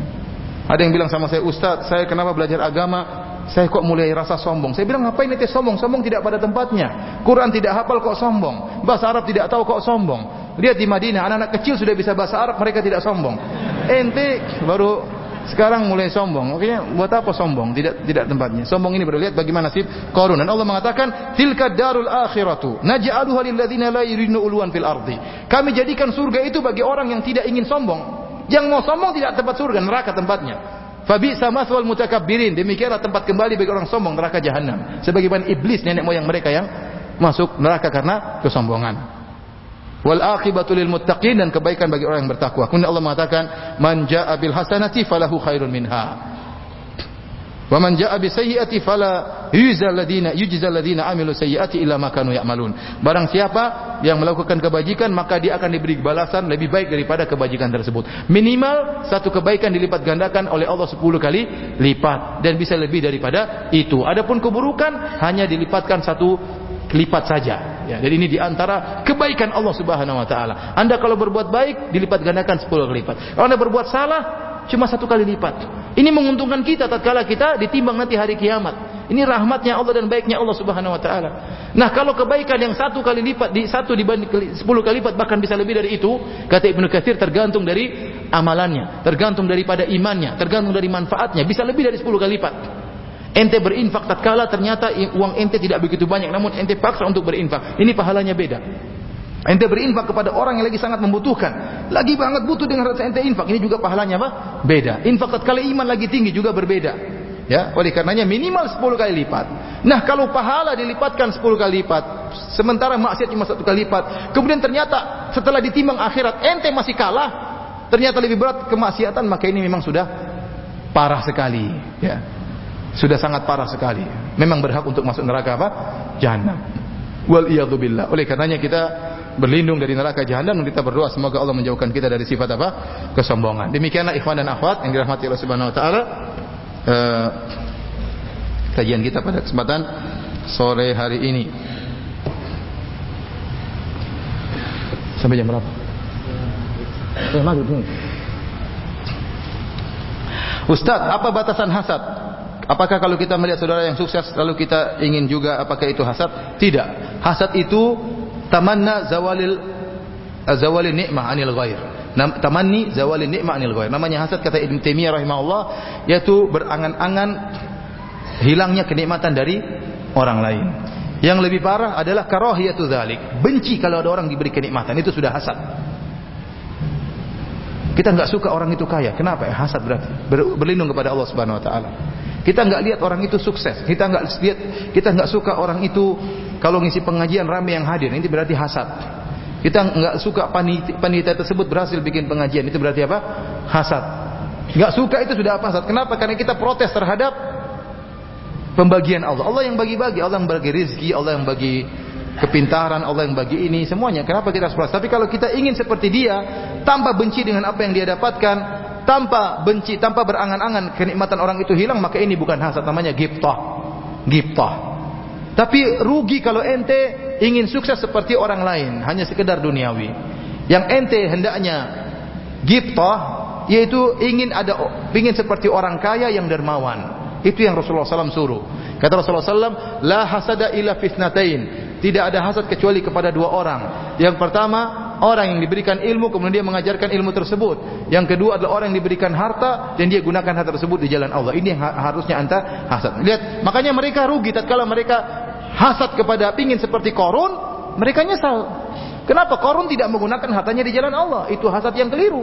Speaker 1: Ada yang bilang sama saya, Ustaz, saya kenapa belajar agama saya kok mulai rasa sombong. Saya bilang ngapain itu sombong? Sombong tidak pada tempatnya. Quran tidak hafal kok sombong. Bahasa Arab tidak tahu kok sombong. Lihat di Madinah, anak-anak kecil sudah bisa bahasa Arab, mereka tidak sombong. Ente baru sekarang mulai sombong. Makanya buat apa sombong? Tidak tidak tempatnya. Sombong ini baru lihat bagaimana nasib Qarun. Dan Allah mengatakan, "Tilka darul akhiratu naj'aluha lil ladzina la ulwan fil ardi." Kami jadikan surga itu bagi orang yang tidak ingin sombong. Yang mau sombong tidak tempat surga, neraka tempatnya. Fabi sama soal mutakabbirin. Demikianlah tempat kembali bagi orang sombong neraka jahanam. Sebagaimana iblis nenek moyang mereka yang masuk neraka karena kesombongan. Wal akibatu lil muttaqin dan kebaikan bagi orang yang bertakwa. Kemudian Allah mengatakan, "Man jaa bil hasanati falahu khairun minha." Wa man jaa bi sayyi'ati fala yujzal ladina yujzal ladina amilu sayyi'ati illa ma kanu ya'malun. Barang siapa yang melakukan kebajikan maka dia akan diberi balasan lebih baik daripada kebajikan tersebut. Minimal satu kebaikan dilipat gandakan oleh Allah 10 kali lipat dan bisa lebih daripada itu. Adapun keburukan hanya dilipatkan satu lipat saja. Ya, jadi ini diantara kebaikan Allah Subhanahu Wa Taala. Anda kalau berbuat baik dilipat gandakan 10 kali lipat. Kalau anda berbuat salah cuma satu kali lipat. Ini menguntungkan kita tatkala kita ditimbang nanti hari kiamat. Ini rahmatnya Allah dan baiknya Allah Subhanahu wa taala. Nah, kalau kebaikan yang satu kali lipat di satu dibanding sepuluh kali lipat bahkan bisa lebih dari itu, kata Ibnu Katsir tergantung dari amalannya, tergantung daripada imannya, tergantung dari manfaatnya, bisa lebih dari sepuluh kali lipat. Ente berinfak tatkala ternyata uang ente tidak begitu banyak namun ente paksa untuk berinfak. Ini pahalanya beda. Ente berinfak kepada orang yang lagi sangat membutuhkan. Lagi banget butuh dengan rasa ente infak. Ini juga pahalanya apa? Beda. Infak tatkala iman lagi tinggi juga berbeda. Ya, oleh karenanya minimal 10 kali lipat. Nah, kalau pahala dilipatkan 10 kali lipat, sementara maksiat cuma satu kali lipat, kemudian ternyata setelah ditimbang akhirat ente masih kalah, ternyata lebih berat kemaksiatan, maka ini memang sudah parah sekali ya sudah sangat parah sekali memang berhak untuk masuk neraka apa jahanam wal billah oleh karenanya kita berlindung dari neraka jahanam dan kita berdoa semoga Allah menjauhkan kita dari sifat apa kesombongan demikianlah ikhwan dan akhwat yang dirahmati Allah Subhanahu wa taala uh, kajian kita pada kesempatan sore hari ini sampai jam berapa? Eh, maghrib Ustaz, apa batasan hasad? Apakah kalau kita melihat saudara yang sukses lalu kita ingin juga apakah itu hasad? Tidak. Hasad itu tamanna zawalil zawalil nikmah anil ghair. Tamanni zawalil nikmah anil ghair. Namanya hasad kata Ibn Taimiyah rahimahullah yaitu berangan-angan hilangnya kenikmatan dari orang lain. Yang lebih parah adalah karahiyatu dzalik. Benci kalau ada orang diberi kenikmatan itu sudah hasad. Kita nggak suka orang itu kaya. Kenapa? Ya, hasad berarti. Ber, berlindung kepada Allah Subhanahu wa taala. Kita nggak lihat orang itu sukses. Kita nggak lihat kita nggak suka orang itu kalau ngisi pengajian ramai yang hadir. Ini berarti hasad. Kita nggak suka panitia, tersebut berhasil bikin pengajian. Itu berarti apa? Hasad. Nggak suka itu sudah apa hasad. Kenapa? Karena kita protes terhadap pembagian Allah. Allah yang bagi-bagi, Allah yang bagi rezeki, Allah yang bagi kepintaran Allah yang bagi ini semuanya. Kenapa kita harus Tapi kalau kita ingin seperti dia, tanpa benci dengan apa yang dia dapatkan, tanpa benci, tanpa berangan-angan kenikmatan orang itu hilang, maka ini bukan hasad namanya giptah. Giptah. Tapi rugi kalau ente ingin sukses seperti orang lain, hanya sekedar duniawi. Yang ente hendaknya giptah yaitu ingin ada ingin seperti orang kaya yang dermawan. Itu yang Rasulullah SAW suruh. Kata Rasulullah SAW, La hasada ila fitnatain. Tidak ada hasad kecuali kepada dua orang. Yang pertama, orang yang diberikan ilmu kemudian dia mengajarkan ilmu tersebut. Yang kedua adalah orang yang diberikan harta dan dia gunakan harta tersebut di jalan Allah. Ini yang harusnya anta hasad. Lihat, makanya mereka rugi tatkala mereka hasad kepada pingin seperti korun, mereka nyesal. Kenapa korun tidak menggunakan hartanya di jalan Allah? Itu hasad yang keliru.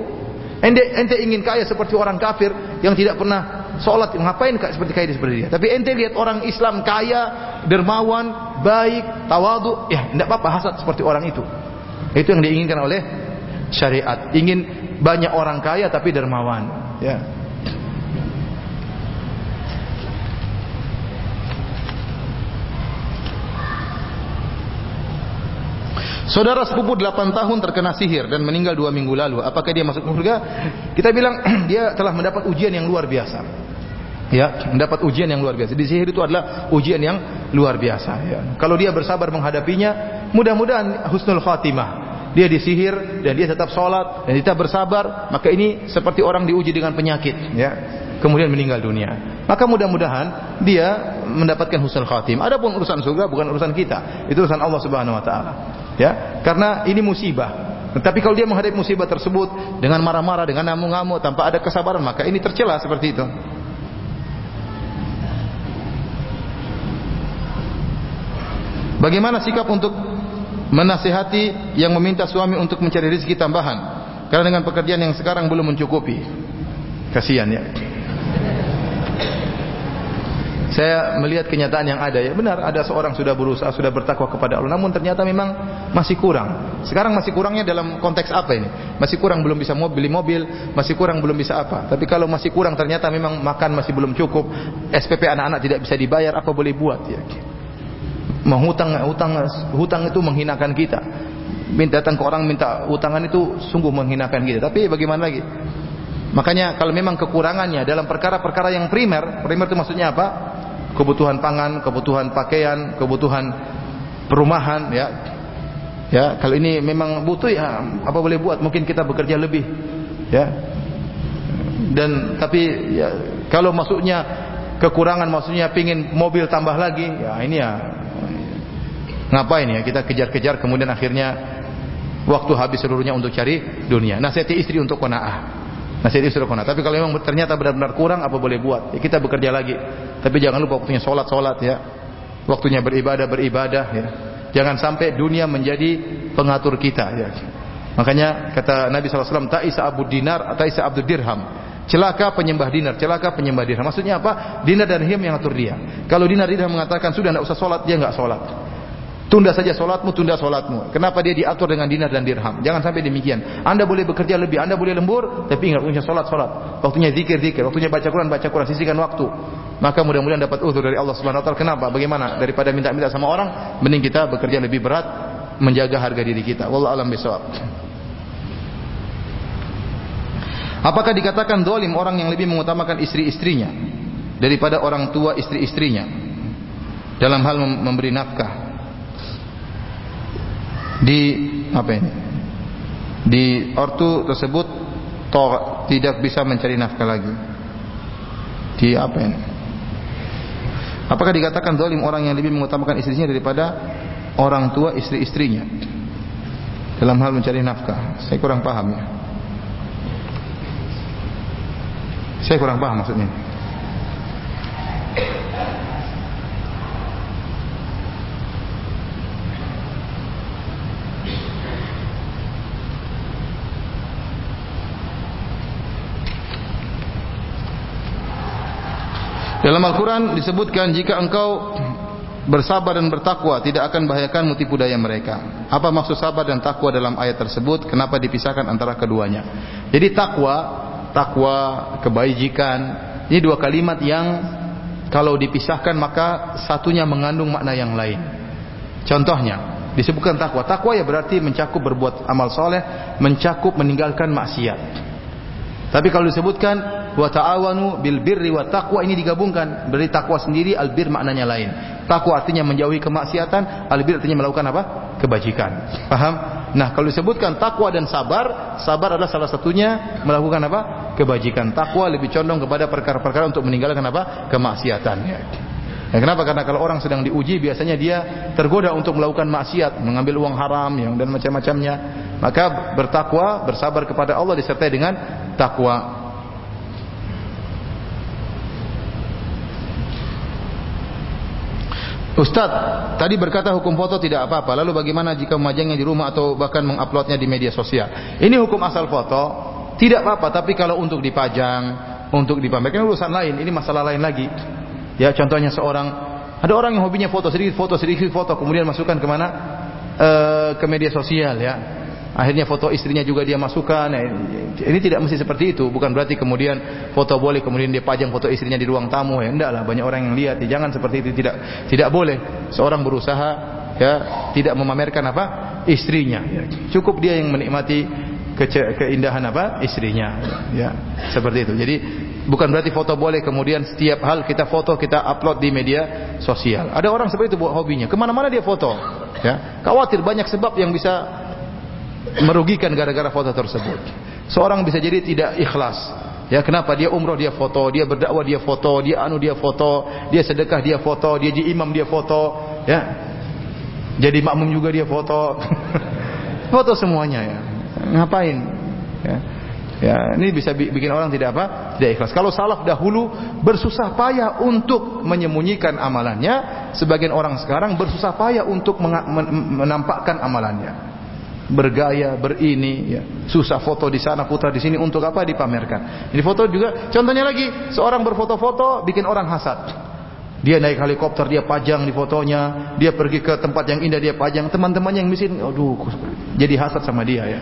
Speaker 1: Ente, ente ingin kaya seperti orang kafir yang tidak pernah sholat ngapain kak seperti kaya seperti dia tapi ente lihat orang Islam kaya dermawan baik tawadu ya tidak apa-apa hasad seperti orang itu itu yang diinginkan oleh syariat ingin banyak orang kaya tapi dermawan ya Saudara sepupu 8 tahun terkena sihir dan meninggal 2 minggu lalu. Apakah dia masuk surga? Kita bilang dia telah mendapat ujian yang luar biasa. Ya, mendapat ujian yang luar biasa. Di sihir itu adalah ujian yang luar biasa. Ya. Kalau dia bersabar menghadapinya, mudah-mudahan husnul khatimah. Dia disihir dan dia tetap sholat dan kita bersabar, maka ini seperti orang diuji dengan penyakit. Ya, kemudian meninggal dunia. Maka mudah-mudahan dia mendapatkan husnul khatim. Adapun urusan surga bukan urusan kita, itu urusan Allah Subhanahu wa taala. Ya, karena ini musibah. Tetapi kalau dia menghadapi musibah tersebut dengan marah-marah, dengan ngamuk-ngamuk tanpa ada kesabaran, maka ini tercela seperti itu. Bagaimana sikap untuk menasihati yang meminta suami untuk mencari rezeki tambahan? Karena dengan pekerjaan yang sekarang belum mencukupi. Kasihan ya. Saya melihat kenyataan yang ada ya benar ada seorang sudah berusaha sudah bertakwa kepada Allah namun ternyata memang masih kurang. Sekarang masih kurangnya dalam konteks apa ini? Masih kurang belum bisa mobil beli mobil, masih kurang belum bisa apa. Tapi kalau masih kurang ternyata memang makan masih belum cukup, SPP anak-anak tidak bisa dibayar, apa boleh buat ya? Menghutang hutang hutang itu menghinakan kita. Minta datang ke orang minta hutangan itu sungguh menghinakan kita. Tapi bagaimana lagi? Makanya kalau memang kekurangannya dalam perkara-perkara yang primer, primer itu maksudnya apa? kebutuhan pangan, kebutuhan pakaian, kebutuhan perumahan ya. Ya, kalau ini memang butuh ya apa boleh buat? Mungkin kita bekerja lebih. Ya. Dan tapi ya kalau maksudnya kekurangan maksudnya pingin mobil tambah lagi, ya ini ya ngapain ya kita kejar-kejar kemudian akhirnya waktu habis seluruhnya untuk cari dunia. Nasihati istri untuk qanaah. Nasihat istri kona. Tapi kalau memang ternyata benar-benar kurang, apa boleh buat? Ya, kita bekerja lagi. Tapi jangan lupa waktunya sholat sholat ya. Waktunya beribadah beribadah ya. Jangan sampai dunia menjadi pengatur kita ya. Makanya kata Nabi SAW, Ta'isa Abu Dinar, Ta'isa Abdul Dirham. Celaka penyembah dinar, celaka penyembah dirham. Maksudnya apa? Dinar dan dirham yang atur dia. Kalau dinar dirham mengatakan sudah tidak usah sholat, dia nggak sholat. Tunda saja solatmu, tunda solatmu. Kenapa dia diatur dengan dinar dan dirham? Jangan sampai demikian. Anda boleh bekerja lebih, Anda boleh lembur, tapi ingat waktunya solat, solat. Waktunya zikir, zikir. Waktunya baca Quran, baca Quran. Sisihkan waktu. Maka mudah-mudahan dapat uzur dari Allah Subhanahu Wa Taala. Kenapa? Bagaimana? Daripada minta-minta sama orang, mending kita bekerja lebih berat, menjaga harga diri kita. Wallahu alam bisawab. Apakah dikatakan dolim orang yang lebih mengutamakan istri-istrinya daripada orang tua istri-istrinya dalam hal memberi nafkah? Di apa ini? Di ortu tersebut to, tidak bisa mencari nafkah lagi. Di apa ini? Apakah dikatakan zalim orang yang lebih mengutamakan istrinya daripada orang tua istri-istrinya dalam hal mencari nafkah? Saya kurang paham ya. Saya kurang paham maksudnya. Dalam Al-Quran disebutkan jika engkau bersabar dan bertakwa tidak akan bahayakan tipu daya mereka. Apa maksud sabar dan takwa dalam ayat tersebut? Kenapa dipisahkan antara keduanya? Jadi takwa, takwa, kebajikan, ini dua kalimat yang kalau dipisahkan maka satunya mengandung makna yang lain. Contohnya, disebutkan takwa. Takwa ya berarti mencakup berbuat amal soleh, mencakup meninggalkan maksiat. Tapi kalau disebutkan wa ta'awanu bil birri wa taqwa ini digabungkan. Berarti takwa sendiri albir maknanya lain. Takwa artinya menjauhi kemaksiatan, albir artinya melakukan apa? kebajikan. Paham? Nah, kalau disebutkan takwa dan sabar, sabar adalah salah satunya melakukan apa? kebajikan. Takwa lebih condong kepada perkara-perkara untuk meninggalkan apa? kemaksiatan. Ya, kenapa? Karena kalau orang sedang diuji biasanya dia tergoda untuk melakukan maksiat, mengambil uang haram yang dan macam-macamnya. Maka bertakwa, bersabar kepada Allah disertai dengan takwa. Ustaz, tadi berkata hukum foto tidak apa-apa. Lalu bagaimana jika memajangnya di rumah atau bahkan menguploadnya di media sosial? Ini hukum asal foto, tidak apa-apa. Tapi kalau untuk dipajang, untuk dipamerkan urusan lain. Ini masalah lain lagi. Ya, contohnya seorang ada orang yang hobinya foto sedikit foto sedikit foto kemudian masukkan ke mana? E, ke media sosial ya. Akhirnya foto istrinya juga dia masukkan. Nah, ini tidak mesti seperti itu. Bukan berarti kemudian foto boleh kemudian dia pajang foto istrinya di ruang tamu. Ya enggak lah. Banyak orang yang lihat. Ya, jangan seperti itu. Tidak tidak boleh. Seorang berusaha ya tidak memamerkan apa istrinya. Ya, cukup dia yang menikmati ke keindahan apa istrinya. Ya seperti itu. Jadi bukan berarti foto boleh kemudian setiap hal kita foto kita upload di media sosial. Ada orang seperti itu buat hobinya. Ke mana-mana dia foto. Ya khawatir banyak sebab yang bisa merugikan gara-gara foto tersebut. Seorang bisa jadi tidak ikhlas. Ya kenapa dia umroh dia foto, dia berdakwah dia foto, dia anu dia foto, dia sedekah dia foto, dia jadi imam dia foto, ya. Jadi makmum juga dia foto. foto semuanya ya. Ngapain? Ya. Ya, ini bisa bikin orang tidak apa? Tidak ikhlas. Kalau salaf dahulu bersusah payah untuk menyembunyikan amalannya, sebagian orang sekarang bersusah payah untuk menampakkan amalannya bergaya, berini, ya. susah foto di sana, putar di sini untuk apa dipamerkan. Ini foto juga, contohnya lagi, seorang berfoto-foto bikin orang hasad. Dia naik helikopter, dia pajang di fotonya, dia pergi ke tempat yang indah, dia pajang. Teman-temannya yang miskin, aduh, jadi hasad sama dia ya.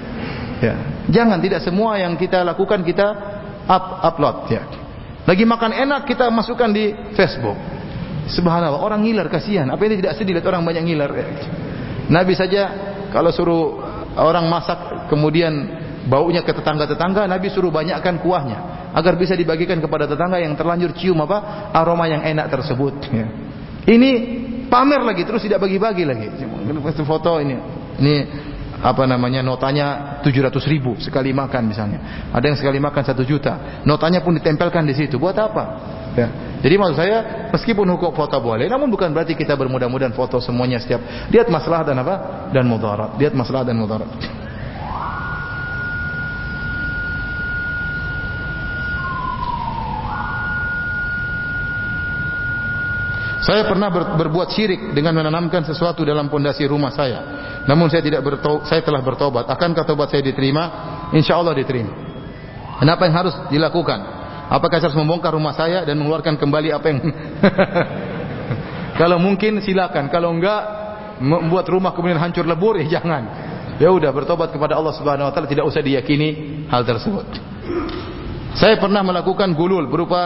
Speaker 1: Ya, jangan tidak semua yang kita lakukan kita up, upload ya. Lagi makan enak kita masukkan di Facebook. Subhanallah, orang ngiler kasihan. Apa ini tidak sedih lihat orang banyak ngiler? Ya. Nabi saja kalau suruh orang masak kemudian baunya ke tetangga-tetangga, Nabi suruh banyakkan kuahnya agar bisa dibagikan kepada tetangga yang terlanjur cium apa aroma yang enak tersebut. Ya. Ini pamer lagi terus tidak bagi-bagi lagi. Foto ini, ini apa namanya notanya 700 ribu sekali makan misalnya. Ada yang sekali makan satu juta. Notanya pun ditempelkan di situ. Buat apa? Ya. Jadi maksud saya meskipun hukum foto boleh, namun bukan berarti kita bermudah-mudahan foto semuanya setiap. Lihat masalah dan apa? Dan mudarat. Lihat masalah dan mudarat. Saya pernah ber, berbuat syirik dengan menanamkan sesuatu dalam pondasi rumah saya. Namun saya tidak bertobat, saya telah bertobat. Akankah tobat saya diterima? Insya Allah diterima. Kenapa yang harus dilakukan? Apakah saya harus membongkar rumah saya dan mengeluarkan kembali apa yang Kalau mungkin silakan, kalau enggak membuat rumah kemudian hancur lebur ya jangan. Ya udah bertobat kepada Allah Subhanahu wa taala tidak usah diyakini hal tersebut. Saya pernah melakukan gulul berupa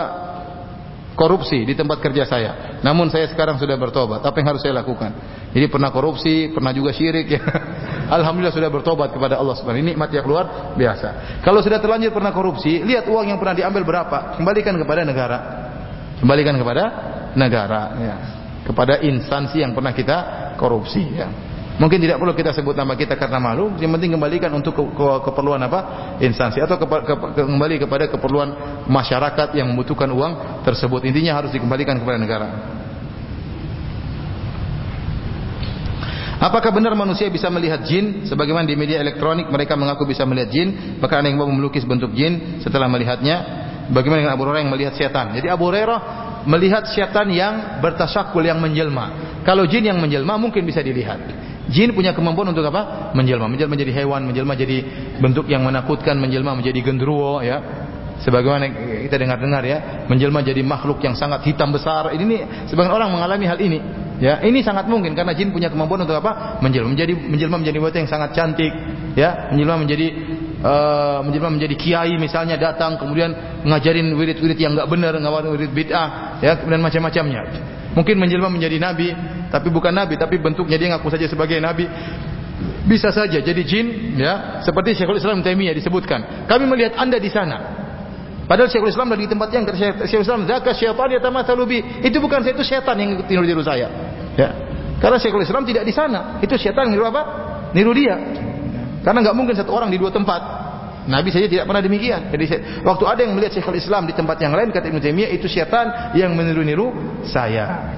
Speaker 1: korupsi di tempat kerja saya. Namun saya sekarang sudah bertobat. Apa yang harus saya lakukan? Jadi pernah korupsi, pernah juga syirik ya. Alhamdulillah sudah bertobat kepada Allah Subhanahu Ini nikmat yang luar biasa. Kalau sudah terlanjur pernah korupsi, lihat uang yang pernah diambil berapa, kembalikan kepada negara. Kembalikan kepada negara ya. Kepada instansi yang pernah kita korupsi ya. Mungkin tidak perlu kita sebut nama kita karena malu, yang penting kembalikan untuk ke, ke, keperluan apa? instansi atau ke, ke, ke, kembali kepada keperluan masyarakat yang membutuhkan uang tersebut. Intinya harus dikembalikan kepada negara. Apakah benar manusia bisa melihat jin? Sebagaimana di media elektronik mereka mengaku bisa melihat jin, maka ada yang mau melukis bentuk jin setelah melihatnya. Bagaimana dengan Abu Hurairah yang melihat setan? Jadi Abu Hurairah melihat setan yang bertasyakul yang menjelma. Kalau jin yang menjelma mungkin bisa dilihat. Jin punya kemampuan untuk apa? Menjelma, menjelma menjadi hewan, menjelma jadi bentuk yang menakutkan, menjelma menjadi genderuwo ya. Sebagaimana kita dengar-dengar ya, menjelma jadi makhluk yang sangat hitam besar. Ini nih, sebagian orang mengalami hal ini. Ya, ini sangat mungkin karena jin punya kemampuan untuk apa? Menjelma, menjadi menjelma menjadi wanita yang sangat cantik, ya, menjelma menjadi uh, menjelma menjadi kiai misalnya datang kemudian ngajarin wirid-wirid yang enggak benar, ngawarin wirid bid'ah, ya, kemudian macam-macamnya. Mungkin menjelma menjadi nabi, tapi bukan nabi, tapi bentuknya dia ngaku saja sebagai nabi. Bisa saja jadi jin, ya. Seperti Syekhul Islam Taimiyah disebutkan. Kami melihat Anda di sana. Padahal Syekhul Islam di tempat yang Syekhul Islam zaka syaitan yatamatsalu bi. Itu bukan saya itu setan yang tiru-tiru saya. Ya. Karena Syekhul Islam tidak di sana. Itu setan niru apa? Niru dia. Karena nggak mungkin satu orang di dua tempat. Nabi saja tidak pernah demikian. Jadi waktu ada yang melihat Syekhul Islam di tempat yang lain kata Ibnu Taimiyah itu syaitan yang meniru-niru saya.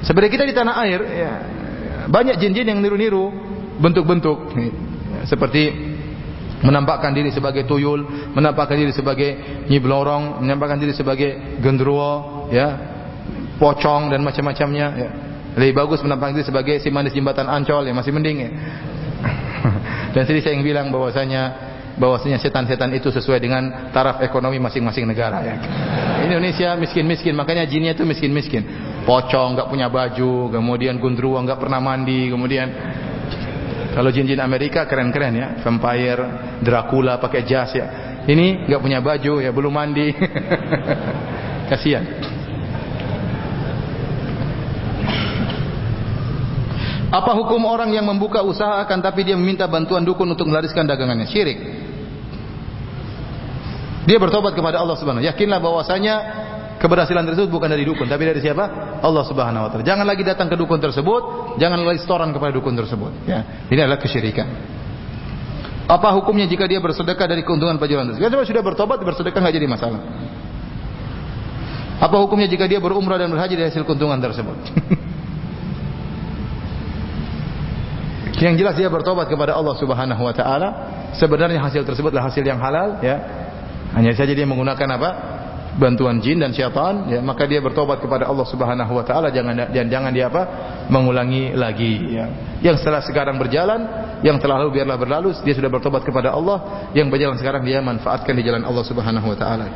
Speaker 1: Seperti kita di tanah air ya, banyak jin-jin yang niru-niru bentuk-bentuk seperti menampakkan diri sebagai tuyul, menampakkan diri sebagai nyiblorong, menampakkan diri sebagai gendruwo, ya, pocong dan macam-macamnya. Ya. Lebih bagus menampakkan diri sebagai si manis jembatan Ancol yang masih mending. Ya. dan tadi saya yang bilang bahwasanya bahwasanya setan-setan itu sesuai dengan taraf ekonomi masing-masing negara ya. Indonesia miskin-miskin makanya jinnya itu miskin-miskin pocong nggak punya baju kemudian gundruwo nggak pernah mandi kemudian kalau jin-jin Amerika keren-keren ya vampire Dracula pakai jas ya ini nggak punya baju ya belum mandi kasihan Apa hukum orang yang membuka usaha akan tapi dia meminta bantuan dukun untuk melariskan dagangannya? Syirik. Dia bertobat kepada Allah Subhanahu Yakinlah bahwasanya keberhasilan tersebut bukan dari dukun, tapi dari siapa? Allah Subhanahu wa taala. Jangan lagi datang ke dukun tersebut, jangan lagi setoran kepada dukun tersebut, ya. Ini adalah kesyirikan. Apa hukumnya jika dia bersedekah dari keuntungan penjualan tersebut? Kalau sudah bertobat, bersedekah nggak jadi masalah. Apa hukumnya jika dia berumrah dan berhaji dari hasil keuntungan tersebut? Yang jelas dia bertobat kepada Allah Subhanahu wa taala. Sebenarnya hasil tersebutlah hasil yang halal, ya. Hanya saja dia menggunakan apa? bantuan jin dan syaitan ya maka dia bertobat kepada Allah Subhanahu wa taala. Jangan dan jangan dia apa? Mengulangi lagi. Ya. Yang setelah sekarang berjalan yang telah lalu biarlah berlalu dia sudah bertobat kepada Allah. Yang berjalan sekarang dia manfaatkan di jalan Allah Subhanahu wa taala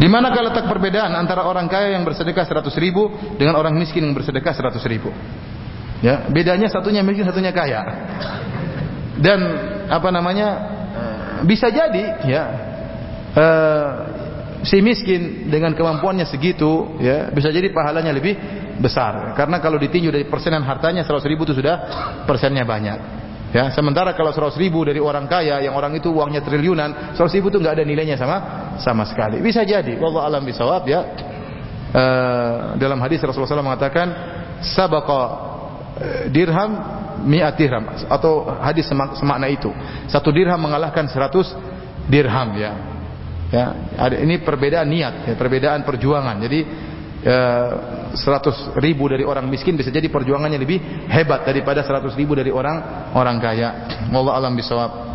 Speaker 1: Di manakah letak perbedaan antara orang kaya yang bersedekah 100 ribu dengan orang miskin yang bersedekah 100 ribu? Ya, bedanya satunya miskin, satunya kaya. Dan apa namanya? Bisa jadi ya uh, si miskin dengan kemampuannya segitu ya bisa jadi pahalanya lebih besar karena kalau ditinjau dari persenan hartanya 100 ribu itu sudah persennya banyak Ya, sementara kalau 100 ribu dari orang kaya yang orang itu uangnya triliunan, 100 ribu itu nggak ada nilainya sama sama sekali. Bisa jadi, wallah alam bisawab ya. E, dalam hadis Rasulullah SAW mengatakan sabaqa eh, dirham mi'at dirham atau hadis semak, semakna itu. Satu dirham mengalahkan 100 dirham ya. Ya, ini perbedaan niat, ya, perbedaan perjuangan. Jadi seratus ribu dari orang miskin bisa jadi perjuangannya lebih hebat daripada seratus ribu dari orang orang kaya. Allah alam bisawab.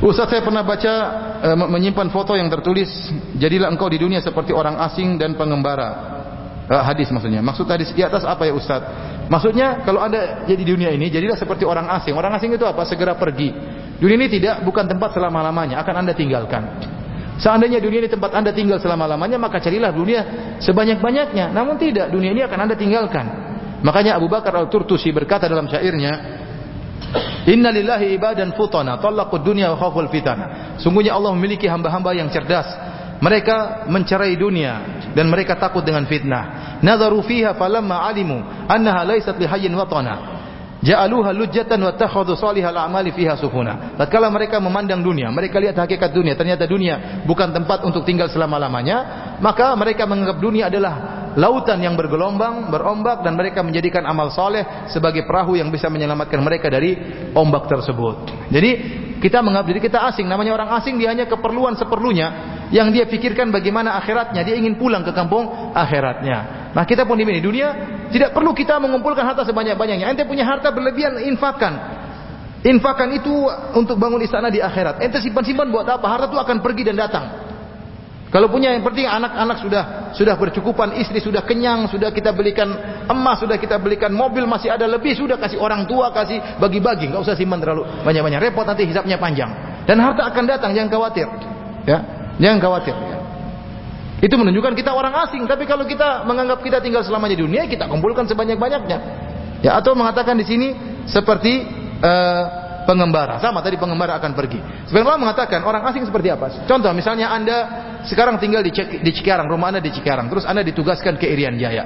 Speaker 1: Ustaz saya pernah baca e, menyimpan foto yang tertulis jadilah engkau di dunia seperti orang asing dan pengembara. Uh, hadis maksudnya. Maksud hadis di atas apa ya Ustaz? Maksudnya kalau Anda jadi di dunia ini, jadilah seperti orang asing. Orang asing itu apa? Segera pergi. Dunia ini tidak bukan tempat selama-lamanya, akan Anda tinggalkan. Seandainya dunia ini tempat Anda tinggal selama-lamanya, maka carilah dunia sebanyak-banyaknya. Namun tidak, dunia ini akan Anda tinggalkan. Makanya Abu Bakar Al-Turtusi berkata dalam syairnya, Inna lillahi ibadan futana, talaqud dunya wa khawful fitana. Sungguhnya Allah memiliki hamba-hamba yang cerdas. Mereka mencerai dunia dan mereka takut dengan fitnah. Nadharu fiha falamma alimu annaha laysat lihayyin watana. Ja'aluha lujjatan wa takhadhu salihal a'mali fiha sufuna. Tatkala mereka memandang dunia, mereka lihat hakikat dunia, ternyata dunia bukan tempat untuk tinggal selama-lamanya, maka mereka menganggap dunia adalah lautan yang bergelombang, berombak dan mereka menjadikan amal soleh sebagai perahu yang bisa menyelamatkan mereka dari ombak tersebut. Jadi kita menganggap diri kita asing, namanya orang asing dia hanya keperluan seperlunya yang dia pikirkan bagaimana akhiratnya, dia ingin pulang ke kampung akhiratnya. Nah, kita pun di dunia tidak perlu kita mengumpulkan harta sebanyak-banyaknya. Ente punya harta berlebihan, infakkan. Infakkan itu untuk bangun istana di akhirat. Ente simpan-simpan buat apa? Harta itu akan pergi dan datang. Kalau punya yang penting anak-anak sudah sudah bercukupan, istri sudah kenyang, sudah kita belikan emas, sudah kita belikan mobil masih ada lebih, sudah kasih orang tua, kasih bagi-bagi, nggak usah simpan terlalu banyak-banyak. Repot nanti hisapnya panjang. Dan harta akan datang, jangan khawatir. Ya, jangan khawatir. Ya. Itu menunjukkan kita orang asing. Tapi kalau kita menganggap kita tinggal selamanya di dunia, kita kumpulkan sebanyak-banyaknya. Ya, atau mengatakan di sini seperti uh, pengembara. Sama tadi pengembara akan pergi. Sebenarnya mengatakan orang asing seperti apa? Contoh misalnya Anda sekarang tinggal di, Cik, di Cikarang, rumah Anda di Cikarang, terus Anda ditugaskan ke Irian Jaya.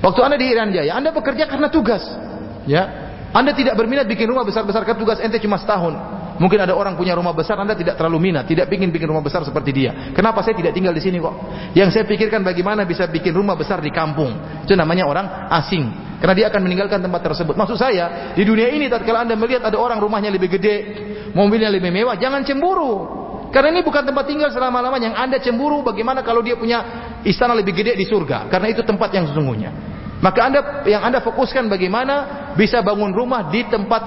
Speaker 1: Waktu Anda di Irian Jaya, Anda bekerja karena tugas. Ya. Anda tidak berminat bikin rumah besar-besar karena tugas ente cuma setahun. Mungkin ada orang punya rumah besar, Anda tidak terlalu minat, tidak ingin bikin rumah besar seperti dia. Kenapa saya tidak tinggal di sini kok? Yang saya pikirkan bagaimana bisa bikin rumah besar di kampung. Itu namanya orang asing. Karena dia akan meninggalkan tempat tersebut. Maksud saya, di dunia ini tatkala Anda melihat ada orang rumahnya lebih gede, mobilnya lebih mewah, jangan cemburu. Karena ini bukan tempat tinggal selama-lamanya. Yang Anda cemburu bagaimana kalau dia punya istana lebih gede di surga. Karena itu tempat yang sesungguhnya. Maka Anda yang Anda fokuskan bagaimana bisa bangun rumah di tempat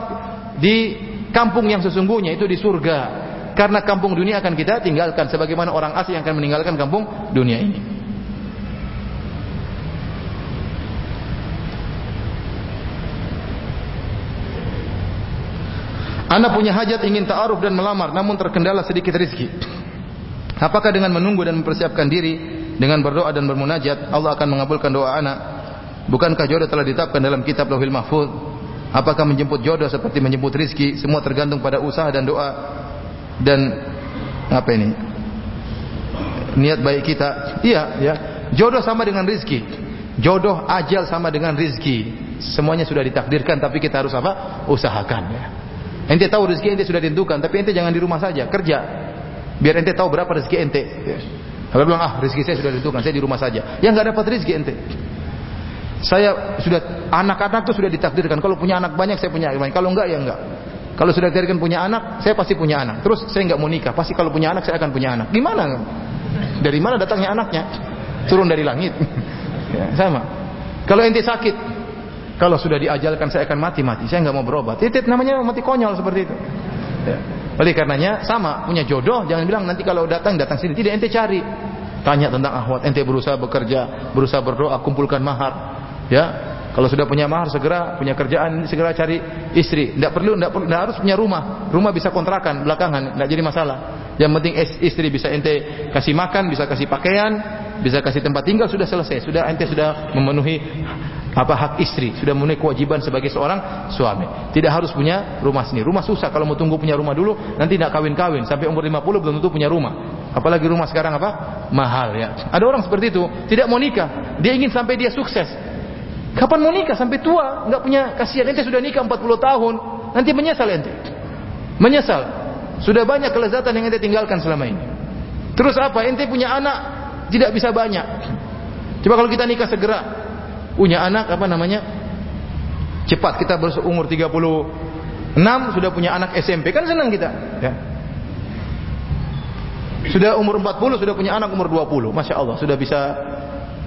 Speaker 1: di kampung yang sesungguhnya itu di surga. Karena kampung dunia akan kita tinggalkan sebagaimana orang asing akan meninggalkan kampung dunia ini. Anda punya hajat ingin ta'aruf dan melamar namun terkendala sedikit rezeki. Apakah dengan menunggu dan mempersiapkan diri dengan berdoa dan bermunajat Allah akan mengabulkan doa anak? Bukankah jodoh telah ditetapkan dalam kitab Lauhil Mahfuz? Apakah menjemput jodoh seperti menjemput rizki? Semua tergantung pada usaha dan doa dan apa ini? Niat baik kita. Iya, ya. Jodoh sama dengan rizki. Jodoh ajal sama dengan rizki. Semuanya sudah ditakdirkan tapi kita harus apa? Usahakan ya. Ente tahu rezeki ente sudah ditentukan, tapi ente jangan di rumah saja, kerja. Biar ente tahu berapa rezeki ente. Kalau bilang ah rezeki saya sudah ditentukan, saya di rumah saja. Yang nggak dapat rezeki ente. Saya sudah anak-anak tuh sudah ditakdirkan. Kalau punya anak banyak saya punya banyak. Kalau enggak ya enggak. Kalau sudah ditakdirkan punya anak, saya pasti punya anak. Terus saya nggak mau nikah, pasti kalau punya anak saya akan punya anak. Gimana? Dari mana datangnya anaknya? Turun dari langit. ya, sama. Kalau ente sakit, kalau sudah diajalkan saya akan mati mati, saya nggak mau berobat. Itu namanya mati konyol seperti itu. Ya. Oleh karenanya sama punya jodoh, jangan bilang nanti kalau datang datang sini. Tidak ente cari, tanya tentang ahwat. Ente berusaha bekerja, berusaha berdoa, kumpulkan mahar. Ya, kalau sudah punya mahar segera punya kerjaan segera cari istri. Tidak perlu, tidak perlu, harus punya rumah. Rumah bisa kontrakan belakangan, tidak jadi masalah. Yang penting istri bisa ente kasih makan, bisa kasih pakaian, bisa kasih tempat tinggal sudah selesai. Sudah ente sudah memenuhi apa hak istri. Sudah memenuhi kewajiban sebagai seorang suami. Tidak harus punya rumah sendiri. Rumah susah kalau mau tunggu punya rumah dulu nanti tidak kawin-kawin. Sampai umur 50 belum tentu punya rumah. Apalagi rumah sekarang apa? Mahal ya. Ada orang seperti itu. Tidak mau nikah. Dia ingin sampai dia sukses kapan mau nikah? Sampai tua. Nggak punya kasihan. Ente sudah nikah 40 tahun. Nanti menyesal ente. Menyesal. Sudah banyak kelezatan yang ente tinggalkan selama ini. Terus apa? Ente punya anak tidak bisa banyak. Coba kalau kita nikah segera. Punya anak apa namanya? Cepat. Kita berumur 36 sudah punya anak SMP kan senang kita. Ya. sudah umur 40 sudah punya anak umur 20 Masya Allah. Sudah bisa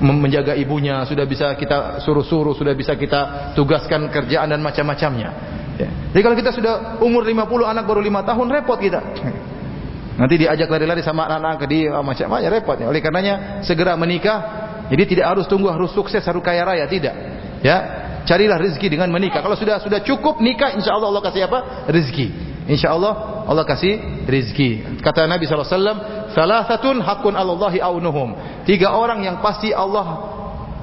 Speaker 1: menjaga ibunya sudah bisa kita suruh-suruh sudah bisa kita tugaskan kerjaan dan macam-macamnya ya. jadi kalau kita sudah umur 50 anak baru 5 tahun repot kita nanti diajak lari-lari sama anak-anak ke dia macam-macam repot ya. oleh karenanya segera menikah Jadi tidak harus tunggu harus sukses, harus kaya raya, tidak. Ya, carilah rezeki dengan menikah. Kalau sudah sudah cukup nikah, insya Allah Allah kasih apa? Rezeki. Insya Allah kasih rezeki. Kata Nabi SAW, Salasatun hakun Allahi aunuhum. Tiga orang yang pasti Allah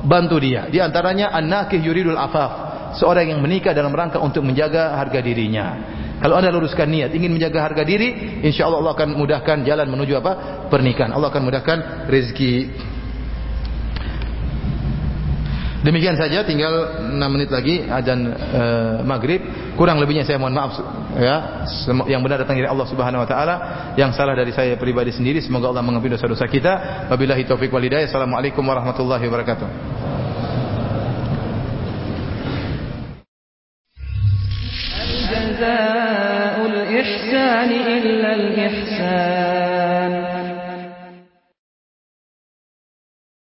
Speaker 1: bantu dia. Di antaranya an-nakih yuridul afaf. Seorang yang menikah dalam rangka untuk menjaga harga dirinya. Kalau anda luruskan niat ingin menjaga harga diri, insya Allah Allah akan mudahkan jalan menuju apa? Pernikahan. Allah akan mudahkan rezeki. Demikian saja tinggal 6 menit lagi azan e, maghrib. Kurang lebihnya saya mohon maaf ya. Yang benar datang dari Allah Subhanahu wa taala, yang salah dari saya pribadi sendiri. Semoga Allah mengampuni dosa-dosa kita. Wabillahi taufik wal hidayah. Assalamualaikum warahmatullahi wabarakatuh.